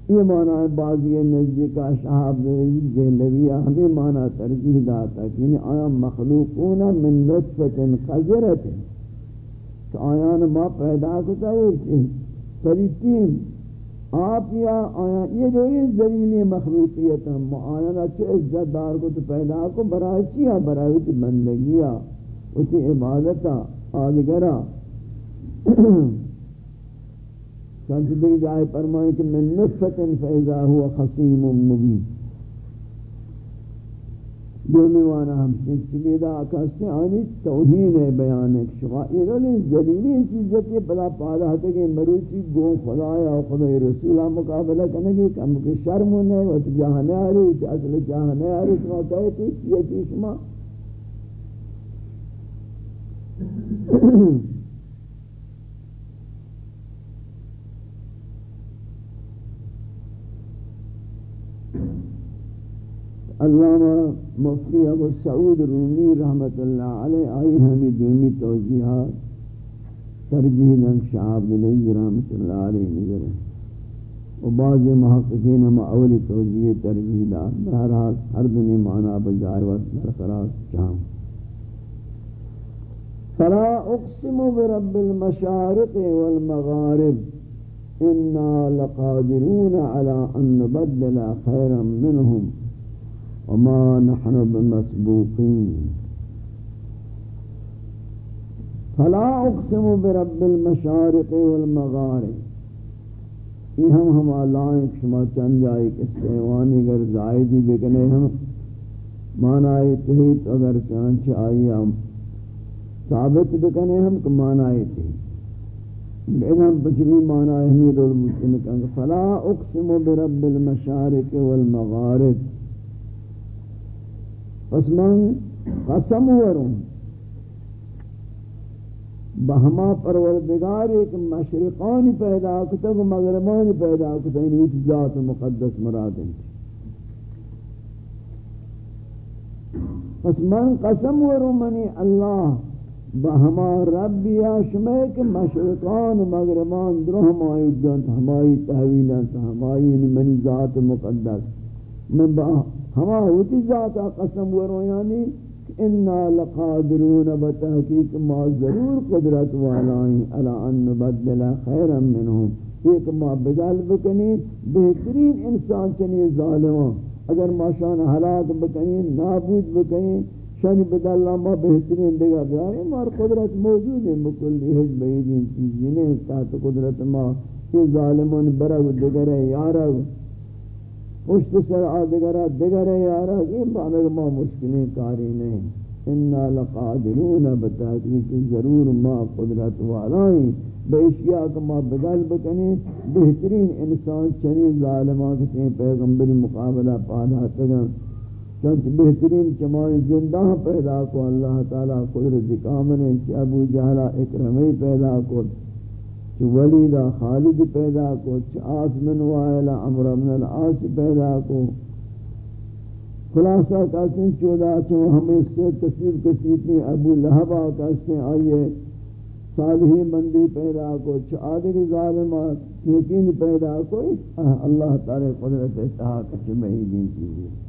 یہ معنی ہے بعضی نزدیکہ شہاب نزدیک دہلویہ ہمیں معنی ترجیح داتا کہ یعنی آیا مخلوقون من نطفت قذرت کہ آیان ما پیدا کتا ہے پلیتین آپ یا آیا، یہ جو یہ ذلیلی مخلوقیت ہم معاینہ چو عزت دار کو تو پیدا کو برای چیا برای تی بندگیا تی عبادتا آدگرہ چند دیگر جائے، فرمائے کہ من نفت فیضا ہوا خصیم مبین۔ دومی وانا ہم چنچ بیدا کسی آنی توہین بیان ایک شما ایرانی ذلیلین چیزتی بلا پادا ہے کہ مروچی گو خدایا و خدای رسولہ مقابلہ کرنے گی کم کے شرم نہیں و جہانے آ رہی اصل جہانے آ رہی شما کہتے چیئے شما؟ علامہ مفتی ابو سعود رومی رحمت اللہ علیہ، آئی ہمیں دومی توجیحات، ترجیح لنگ شعب دلیز رحمت اللہ علیہ نظر و بعض محققین ہم اولی توجیح ترجیح دا بہرحال ہر دنی معنی بجائے وقت برقرار چاہم فلا اقسم برب المشارق والمغارب، انا لقادرون على ان نبدل خيرا منهم وما نحن بمسبوقين فلا اقسم برب المشارق والمغارب. یہ ہم ہم آلائیں شما چند جائے کہ سیوانی گر زائدی بکنے ہم. مانائی تہیت اگر چانچ آئی ہم ثابت بکنے ہم کہ مانائی تہیت لیکن ہم بچوی مانائی ہمیں رول مسلم کہا فلا اقسم برب المشارق والمغارب. پس من قسم وروں بہما پروردگار ایک مشرقانی پیدا کتا و مغربانی پیدا کتا یعنی ایت ذات مقدس مراد ہیں پس من قسم وروں منی اللہ بہما رب یا شمع مشرقان و مغربان درو ہمائی دنت ہمائی تحویلنت ہمائی یعنی منی ذات مقدس۔ من ہما ہوتی ذاتا قسم ورو یعنی انا لقادرون بتحقیق ما ضرور قدرت والائیں الا ان نبدل خیرا منهم ایک ما بدل بکنی، بہترین انسان چنی ظالمان اگر ما شان حالات بکنی، نابود بکنی، شانی بدل ما بہترین دیگا بیاری مار قدرت موجود ہے مکلی حج بیدین چیزی نہیں تحت قدرت ما یہ ظالمان برگ دیگر ہے یارگ پشت سر آدگرہ دگرہ یارا یہ بانگ ما مشکلیں، کاری نہیں۔ انا لقادرون بتحقیق، ضرور ما قدرت والائیں۔ بے اشیاء کا ما بگل بکنی بہترین انسان چنی ظالمان کے پیغمبر مقابلہ پادا تگن چنچ بہترین چمائی جندہ پیدا کو، اللہ تعالی قدرت کامنے چھ ابو جہلہ اکرمی پیدا کو۔ چھ ولیدہ خالد پیدا کو چھ آسمن وائلہ عمر من العاص پیدا کو۔ خلاصہ کہتے ہیں، چودہ چھو ہمیں سے تصیب کسیتی ابو لہبہ کہتے آئیے صالحی بندی پیدا کو چھ آدھر ظالمات یقین پیدا کوئی؟ اللہ تعالی قدرت اتحاق چھ مہیدین چیزیں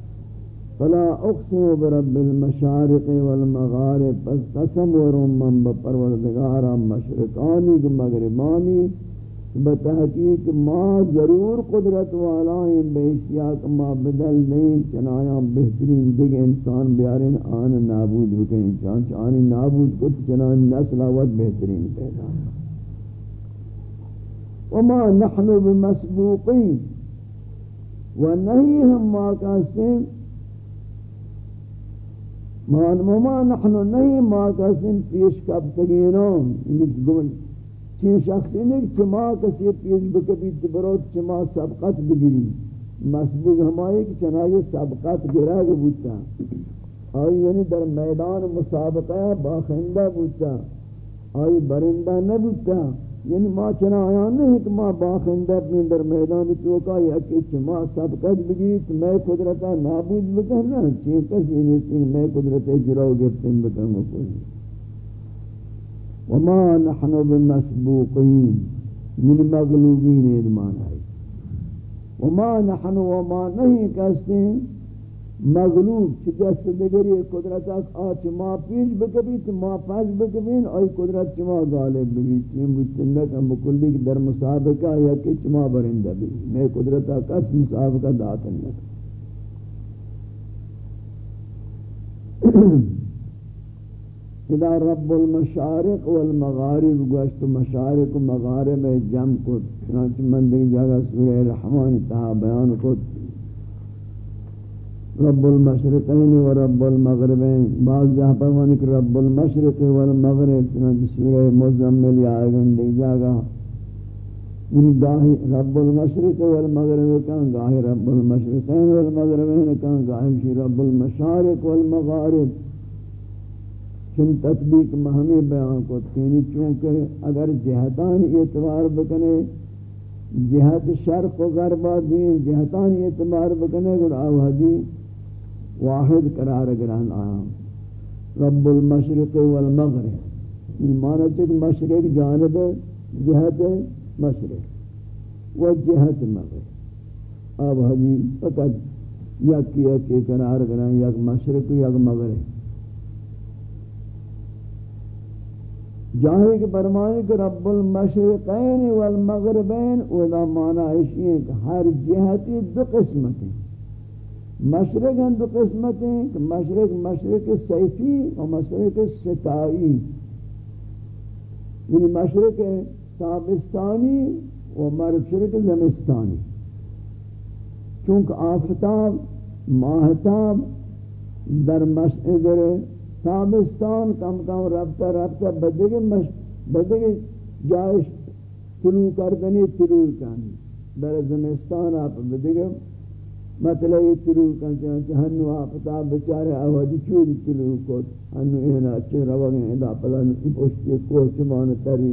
فلا اقسم برب المشارق والمغارب پس قسم ورم من بپروردگارا مشرقانی کے مغربانی بتحقیق ما ضرور قدرت والائیں بے اشیاء ما بدل نہیں چنایا بہترین دیکھ انسان بیارین، آن نابود بکیں چانچ آنی نابود کت چنان نسل آوت بہترین پیدا. وما نحن بمسبوقین. و نہیں ہم واقع ما کہتے معلومہ نحن نہیں، ما کسیم پیش کب تگینام یعنی چین شخصی نہیں چما کسی پیش بکبی تبروت چما سبقت بگیری. مسبوق ہمائی کہ چنائی سبقت گرگ بودتا آئی یعنی در میدان مسابقہ باخندہ بودتا آئی برندہ نہ نبودتا یعنی ما چنا آیا نہیں کہ ما باخندہ اپنی در میدان توکا یا کہ چما سبقت بگیری تو میں قدرتا نابود بکرنا چین کسی نہیں سنگ میں قدرت جراؤ گفتن بکرنا کوئی. وما نحن بمسبوقین یعنی مغلوبین ادمان آئی. وما نحن وما نہیں کہتے ہیں مغلوب چی دست دگری قدرت آچ ما پیش بکبی تو ما پاش بکبین آئی قدرت چما غالب بگی چیم بودتندک ہم بکلی در مسابقہ یا کہ چما برندہ بھی میں قدرت کس مسابقہ داتندک اذا رب المشارق والمغارب، گوشت مشارق و مغارب جمع کو چنانچہ من دیکھ جگہ سورہ رحمان تہا بیان کو رب المشرقین و رب المغربین۔ بعض جہاں پر منک رب المشرق والمغرب چنانچہ سورہ مزمل یا آگن دیکھ جگہ ان یعنی گاہی رب المشرق والمغرب کان گاہی رب المشرقین والمغربین کان گاہی رب المشارق والمغارب چن تطبیق مہمی بیان کو تینی چونکہ اگر جہتان اعتبار بکنے، جہت شرق و غربہ دین جہتان اعتبار بکنے گر آوہدی واحد قرار گران آیا۔ رب المشرق والمغرب۔ یہ چک مشرق جانب، جہت مشرق۔ و جہت مغرب۔ اب حدی فقط یک یک قرار گران یک مشرق، یک مغرب۔ جاہی کے فرمائے کہ رب المشرقین والمغربین اولا معنی ہے کہ ہر جہتی دو قسمتیں مشرق ہیں دو قسمتیں، کہ مشرق مشرق سیفی و مشرق ستائی۔ یعنی مشرق تابستانی و مشرق زمستانی۔ چونکہ آفتاب، ماہتاب در مشرق تابستان کم کم رفتہ رفتہ بدگی مش بدگی جائش طلوع کردنی، طلوع کن در زمستان آپ بدگی مطلعی طلوع کن چنانچہ ہنو آفتا بچارے آوادی چوری طلوع کت ہنو اینا اچھے روگیں ادا پلن پوشتی کوچمان تری۔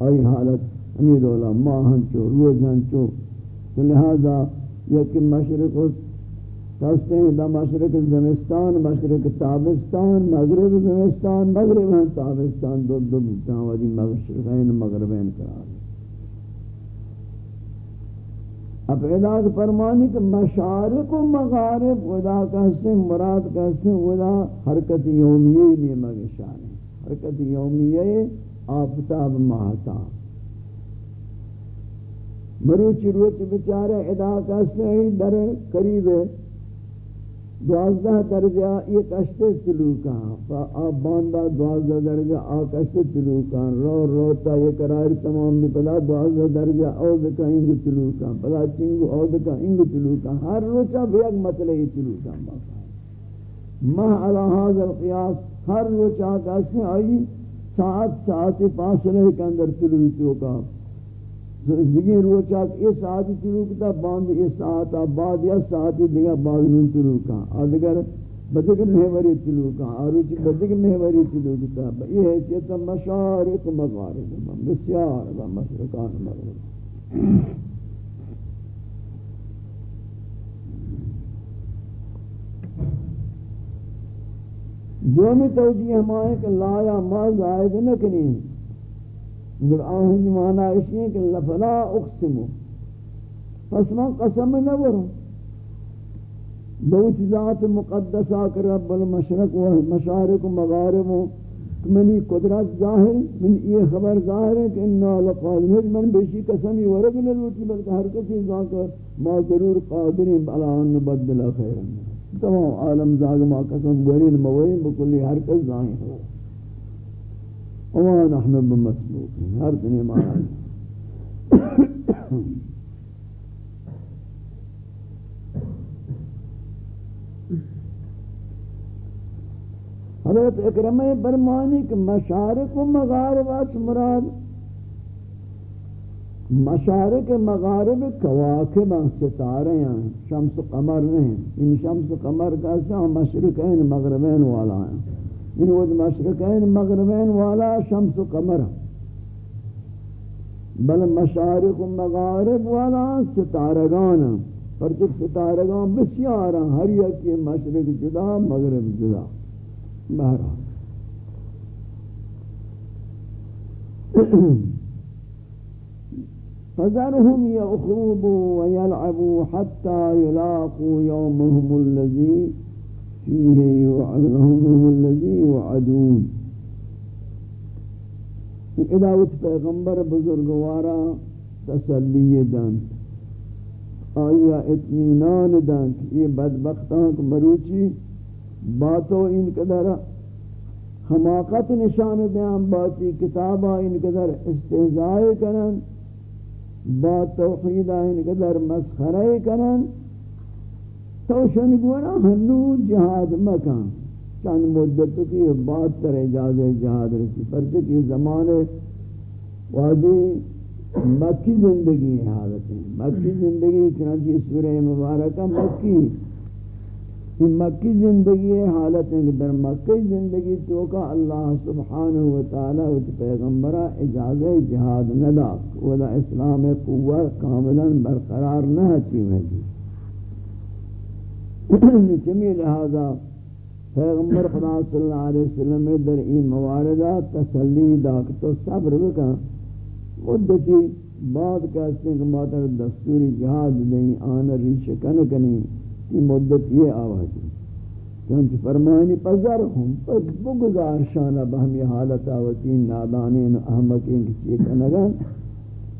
آئی حالت امیر اولا ماہن چو روزن چو تو لہذا یکی مشرق کہتے ہیں دا مشرق زمستان، مشرق تابستان، مغرب زمستان، مغرب ہیں تابستان، دو دو تاوادی مشرقین مغربین قرار اب ادا کے فرمانی کہ مشارق و مغارب، ادا کہتے ہیں مراد کہتے ہیں ادا حرکت یومیہ لیے مگشان ہے۔ حرکت یومیہ آفتاب ماہتاب۔ مروچی روچ بچارے ادا کہتے ہیں در قریب ہے دوازدہ درجہ یہ کشت تلوکاں آب باندہ دوازدہ درجہ آ کشت تلوکاں رو روتا یہ قرار تمام بھی پلا دوازدہ درجہ اوزکا انگو تلوکاں پلا چنگو اوزکا انگو تلوکاں ہر روچا بھی ایک مطلعی تلوکاں باقا ہے۔ مہ علا حاضر القیاس، ہر روچا کسی آئی، ساعت ساعت پاسلے کے اندر تلوکوں کا زندگی روچا کہ یہ ساعتی تلوکتا باند یہ ساعتا بعد یا ساعتی دیگا بعد نون تلوکا آدھگر بدک محوری تلوکا آروچی بدک محوری تلوکتا یہ حیثیت مشارق مغارب۔ بسیار و مشرقان مغرب۔ دومی توجیہ ہمائے کہ لا یا ما زائد نکنی۔ در آہن معنی اسی ہے کہ لفلا اقسمو. پس من قسم نورو بہت ذات مقدسہ کر رب المشرق و مشارق و مغارب و منی قدرت ظاہر، من یہ خبر ظاہر ہے کہ انہا لقادر یعنی من بیشی قسمی ورگ نلوٹی بلکہ ہر کسی ذاکر ما ضرور قادرین بلا ان نبدل خیرن. تمام عالم ذاکر ما قسم ورین، موین، بکلی، ہر کس ظاہر. خبر وما نحن بمسبوقين ہر دنیا مانا حضرت اکرمہ برمانی کہ مشارق و مغارب آچ مراد مشارق مغارب کواکب ستارے ہیں شمس و قمر نہیں ان شمس و قمر کا سا مشرقین مغربین والا ہیں ان وہ مشرقین مغربین والا شمس و قمر بل مشارق و مغارب والا ستارگان. پر تک ستارگان بسیار ہر یک مشرق جدا مغرب جدا. بہرحال. فذرهم يخوضوا ويلعبوا حتى يلاقوا يومهم الذي فيه يوعدهم الذي يوعدون اداوت پیغمبر بزرگوارا تسلی دن آیا اطمینان دن یہ بدبختان کو مروچی باتو ان قدر حماقت نشان دیاں باتی کتابہ ان قدر استحضائی کنن با توحیدہ ان قدر مسخرے کنن تو شنگونا ہنو جہاد مکان۔ چند مدت کی بات تر اجازت جہاد رسی۔ پرچہ زمانے وادی مکی زندگی حالت ہے۔ مکی زندگی، چنانچہ سورہ مبارکہ مکی۔ یہ مکی زندگی حالت ہے کہ در مکی زندگی تو کا اللہ سبحانہ وتعالی و پیغمبرہ اجازت جہاد ندا ولا اسلام قوت کاملا برقرار نہ چی جی چمی لہذا پیغمبر خدا صلی اللہ علیہ وسلم در این مواردہ تسلی دا تو صبر بکا مدتی بعد کہتے ہیں کہ ماتر دستوری جہاد دیں آن ریش کن کنی کی مدت یہ آوازی. چونچہ فرمانی پذر ہوں پس بگزار شانہ بہمی حالت آوتی نادانین احمقین کی چیک نگن.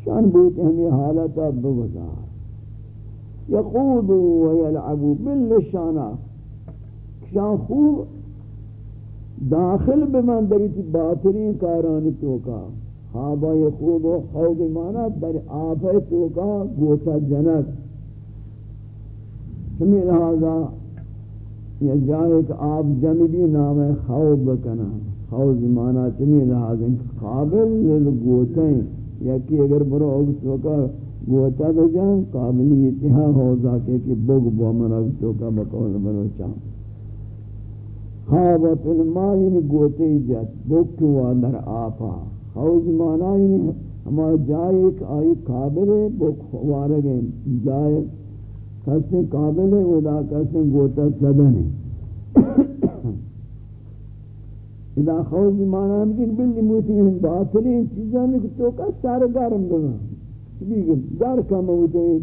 شان بوتی ہمی حالت آب بگزار یقودو ویلعبو باللشانہ شان خوب داخل بمن دریتی باطرین کارانی توکا. خوابا یخوب و خوض مانا در آفے توکا گوتا جنک سمی لہذا یہ جائے کہ آپ جنبی نام خواب بکنا خواب مانا چمی لہذا قابل للگوتیں یکی اگر برو اگتو کا گوتا بجان قابلی اتحا ہو ذاکے کہ بگ بومن اگتو کا بقول برو چاہم خواب پل مائی یعنی گوتے جت بکتوا در آپا خواب مانا ہمارا جائے ایک آئی قابل ہے بک وارگیں جائے کسے قابل ہے، ادا کسے گوتا صدن ہے۔ ادا خوز مانا ہم کہ بلی موتی ہیں باطلین چیزاں میں تو کا سرگرم بگا در کم ہوتے ہیں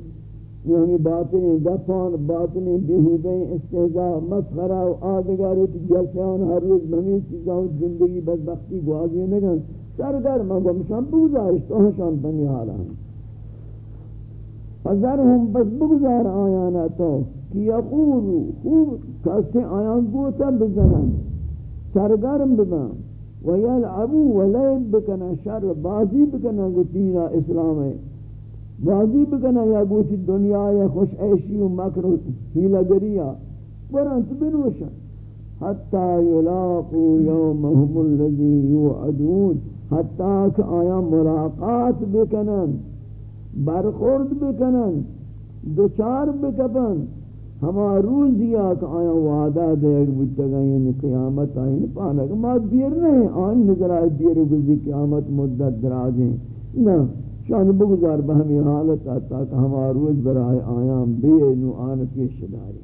یعنی باطلین دفان باطلین بیہودیں استحضاء مسخرہ و آدگار ہوتی جلسیان ہر روز بہمی چیزاں زندگی بدبختی گوازی نگن سرگرم ہم گمشان بوزارش تو ہشان بنی حالا ہیں فذرهم بس بگذار آیانا تو کہ یقولو خوب کسی آیان گوتا بزنن. سرگرم ببن. و یلعبو و لیب بکنن، شر بازی بکنن گو دینا اسلام ہے بازی بکنن یا گوتی دنیا یا خوش عیشی و مکر و ہیلگریا برانت بنوشن. حتی یلاقو یومهم الذی یوعدون. حتی کہ آیا ملاقات بکنن، برخورد بکنن، دوچار بکپن. ہما روزی آکا آیا وعدہ دے ایک بودتا یعنی قیامت آئین یعنی پانا کہ ما دیر نہیں آن نظر آئے دیر گزی قیامت مدت درازیں نا شان بگزار بہمی حالت آتا کہ ہما روز برائے آیام بے نو آن پیش داری.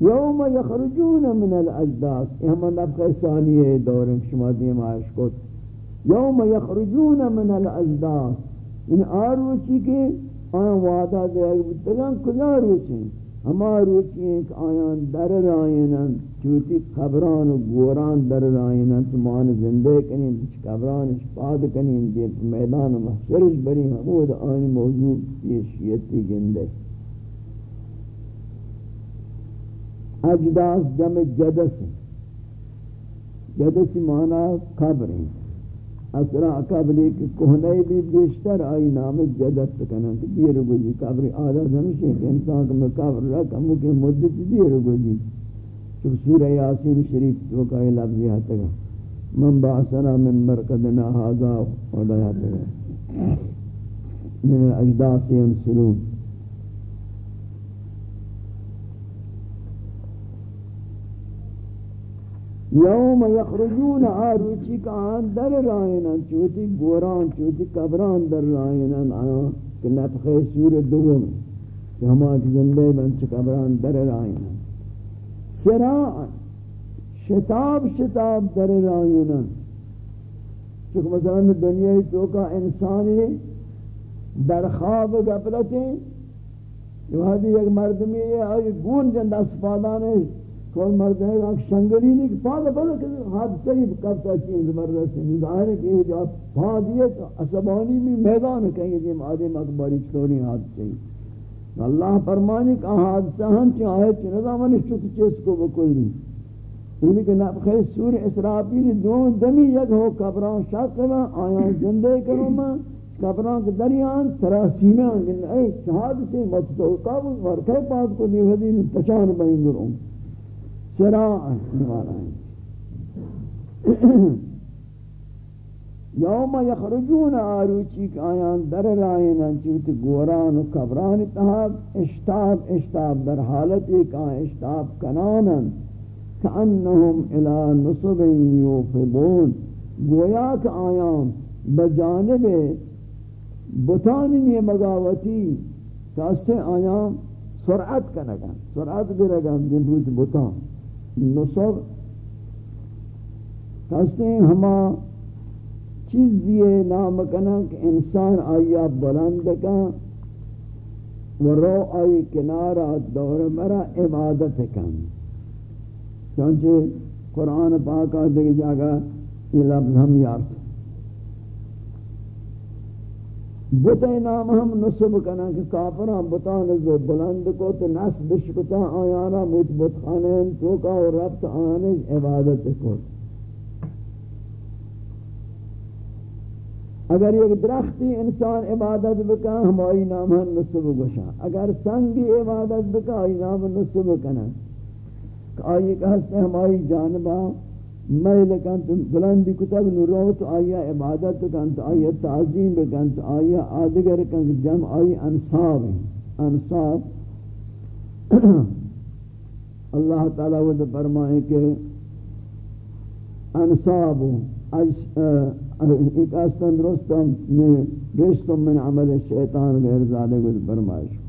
یوم یخرجون من الاجداس. یہ ثانی ہے دوریں شما دیم آئیش کو یوم یخرجون من الاجداس. ان آروچی کے آیاں وعدہ دے بتگان کجا روچیں ہما روچی ہیں کہ آیاں در رائنن چوتی قبران و گوران در رائنن تمان زندے کنین قبران شپاد کنین دے میدان محشرش بری حمود آنی موضوع پیشیتی گندے۔ اجداس جمع جدس جدس معنی قبر ہیں۔ اسرا قبلی کہ کوہنے بھی بیشتر آئی نام جدت سکنا کہ دیر گزی قبری عادت ہمشہ کہ انسان کو قبر رکھا کہ مدت دیر گزی چونکہ سورہ یاسین شریف تو کا لفظی آتا گا من بعثنا من مرقدنا هذا ودایات گا من الاجداس ينسلون یوم یخرجون آروچی کا آن در رائنن چوتی گوران، چوتی قبران در رائنن آن کہ نفخ سور دوم کہ ہما کی زندے بنچ قبران در رائنن سراعن شتاب شتاب در رائنن چونکہ مثلا دنیا تو کا انسانی در خواب گپلتیں یہ ایک مردمی ہے آئی گون جند اسپادان ہے کول مرد ہے کہ شنگلی نہیں کہ پادا بلا کہ حادثہ ہی کبتا چیز زبردست ہے ظاہر ہے کہ یہ جو پادیت عصبانی میں میدان کہیں دیم آدم اکبری چطوری حادثہ ہی۔ اللہ فرمانی کہ حادثہ ہم چاہے چھ نظامن چک چیز کو بکلی انہیں کہ نفخی سور اسرافیل دو دمی یک ہو قبران شاق و آیاں زندے کروں میں قبران کے دریان سراسیمیان جن اے شہاد سے مجھتو قابل ورکے پاس کو دیو پچان بہن گروں سراع نوانا یوم یخرجون آروچی کہ آیان در رائنا چیت گوران و کبران اتحاب اشتاب اشتاب در حالت ایک آن اشتاب کنانا کانہم الى نصب یوفضون۔ گویا کہ آیان بجانب بطانی مگاوتی کاسے آیان سرعت کنگا سرعت برگا جن روچ بطان نصب کہتے ہیں ہما چیز یہ نام کنا کہ انسان آیا بلند کا و رو آئی کنارا دور مرا عبادت کن چونچہ قرآن پاک آدھے جاگا یہ لفظ ہم یارت بت نام ہم نصب کنا کہ کافران بتان زو بلند کو تو نصب شکتا آیانا موت بت خانین تو کا اور ربط آنے عبادت کو۔ اگر ایک درختی انسان عبادت بکا ہماری نام ہم نصب گوشا اگر سنگی عبادت بکا، آئی نام نصب کنا۔ کہ آئی کہ سے ہماری جانبہ میل کن بلندی کتب نرو تو آیا عبادت کن آیا تعظیم کن آیا آدگر کن جمع آئی انصاب انصاب اللہ تعالیٰ وہ فرمائے کہ انصاب ایک استن درستم میں رشتم من عمل شیطان غیر زادے کو فرمائش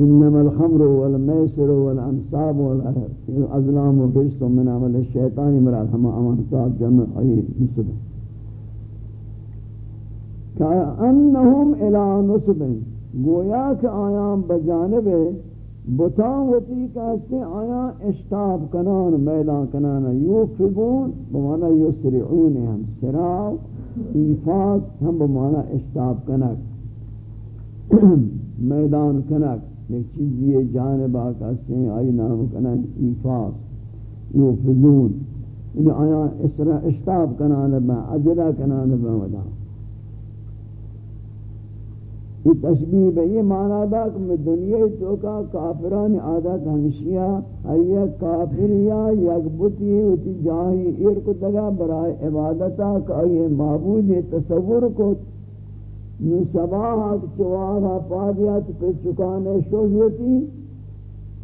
انما الخمر والميسر والانصاب والازلام رجس من عمل الشيطان مراد ہم انصاب جمع اي نصب. كانهم الى نصب. گویا کہ آیام بجانب بتان وتی کیسے آیا اشتاب کنان، میدان کنان یوفبون بمانا یسرعون ہم سراع ایفاز ہم بمانا اشتاب کنک، میدان کنک. ایک چیز یہ جانب آقا سے آئی نام کنا ایفاس یوفضون ان یعنی آیا اسرا اشتاب کنان با اجلا کنان با ودا. یہ تشبیح بے یہ معنی دا کہ میں دنیا تو کا کافران عادت ہمشیہ ایہ کافریا یک بتی ہوتی جاہی ارک دگا برائے عبادتا، کہ ایہ معبود تصور کو نو سباہ چواہا پا دیا تو پھر چکانے شوز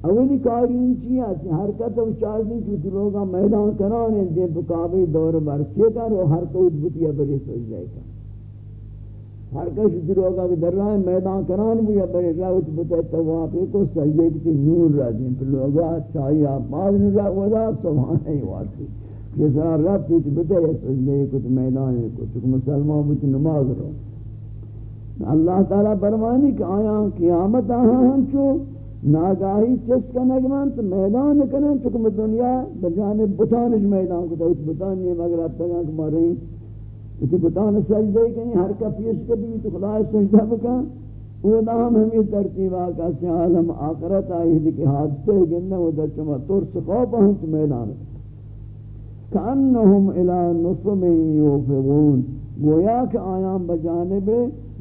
اولی کارین چیا چی حرکت و چاہتی چوتی لوگا میدان کرانے دیں پکابی دور بر چی کر و حرکت بتیا بری سوچ جائے کا حرکت چوتی لوگا کہ در رہا میدان کران بیا بری راوچ بتا توافی کو سجدے کی نور را دیں پھر لوگا چاہی آپ ماز نور ودا سبحانہ ہی واقعی۔ جس رب چوتی بتا یہ سجدے کو میدان کو چکہ مسلمان بتا نماز رہا اللہ تعالیٰ فرمانی کہ آیا قیامت آہاں ہم چو ناگاہی چس کا نگمان تو میدان کنن، چکم دنیا بجانب بطانش میدان کو تو اس بطان نہیں، مگر اب تک کہ ماریں اسی بطان سجدے کہیں، ہر کا پیش کبھی تو خدا سجدہ بکا۔ وہ نام ہمیں ترتیب آقا سے عالم آخرت آئی ہے کہ حادثے گنہ وہ در چما ترس خوف ہنچ میدان۔ کانہم الى نصب یوفغون گویا کہ آیام بجانب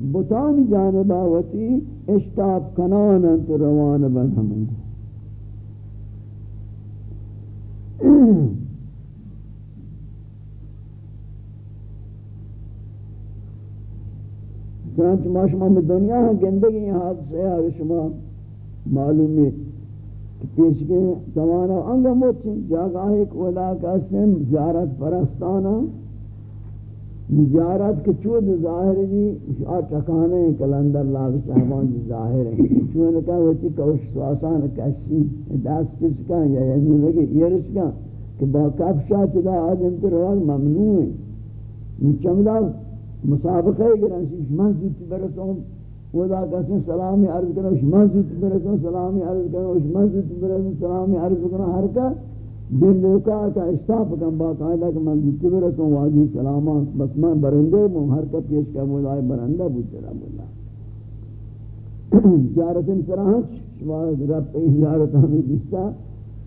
بطان جانب آوتی، اشتاب کنانت روان بن ہمیں چنانچہ ما شما میں دنیا ہے گندگی ہاں حادثہ ہے ہاں، شما معلوم ہے کہ پیش کے زمانہ انگا موچیں جاگاہ ایک علاقہ سے زیارت پرستانہ زیارت کے چود ظاہر جی آ ٹکانے کلندر لاغ صاحبان جی ظاہر ہیں۔ چون کا ہوتی کوش سواسان کشی دستش کا یا یعنی لگے یرش کا کہ با کفشا چدا آدم تو رواق ممنوع ہے مچمدہ مسابقہ گرن شیش من زودتی برسوں ودا کسی سلامی عرض کرو من زودتی برسوں، سلامی عرض کرو من زودتی برسوں، سلامی عرض کرو، ہر کا دل لوکا کا اشتاف کم باقاعدہ کہ من زودتی برسوں واجی سلامان، بس من برندے موں ہر کا پیش کا مولا برندہ بودتے رہا مولا۔ زیارت سراہچ شما رب پہ زیارت ہمیں جستا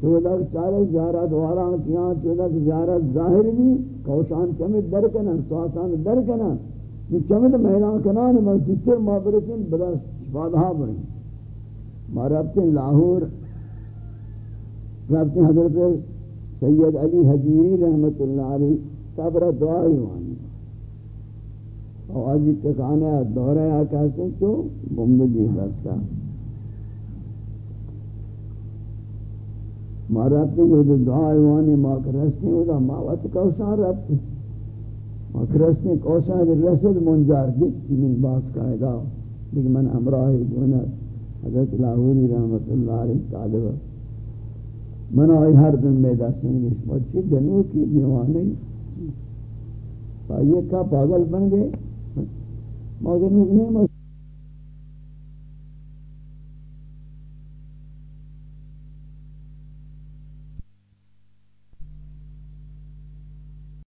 تو لوگ چارے زیارت والا کیاں تو چودہ زیارت ظاہر بھی۔ کوشان چمت در کنن، سواسان در کنن۔ چمت میلان کنان مسجد تر ما برسین بدا شفادہا برین ما ربطین لاہور ربطین حضرت سید علی حجیری رحمت اللہ علی تبرہ دعائی وانی اور آجی تکانے دورہ آکا سے تو بمبجی بستا ما ربطی جو دعا ایوانی ما کرستی او دا ما وقت کوشان ربطی ما کرستی کوشان رسد منجار گیتی من باس قائدہ لیکن من امراہی گونت حضرت لاہوری رحمت اللہ علیہ طالب۔ من آئی ہر دن میں دستن گیش بچی گنو کی دیوانی یہ کا پاگل بن گئے مگر نہیں مگر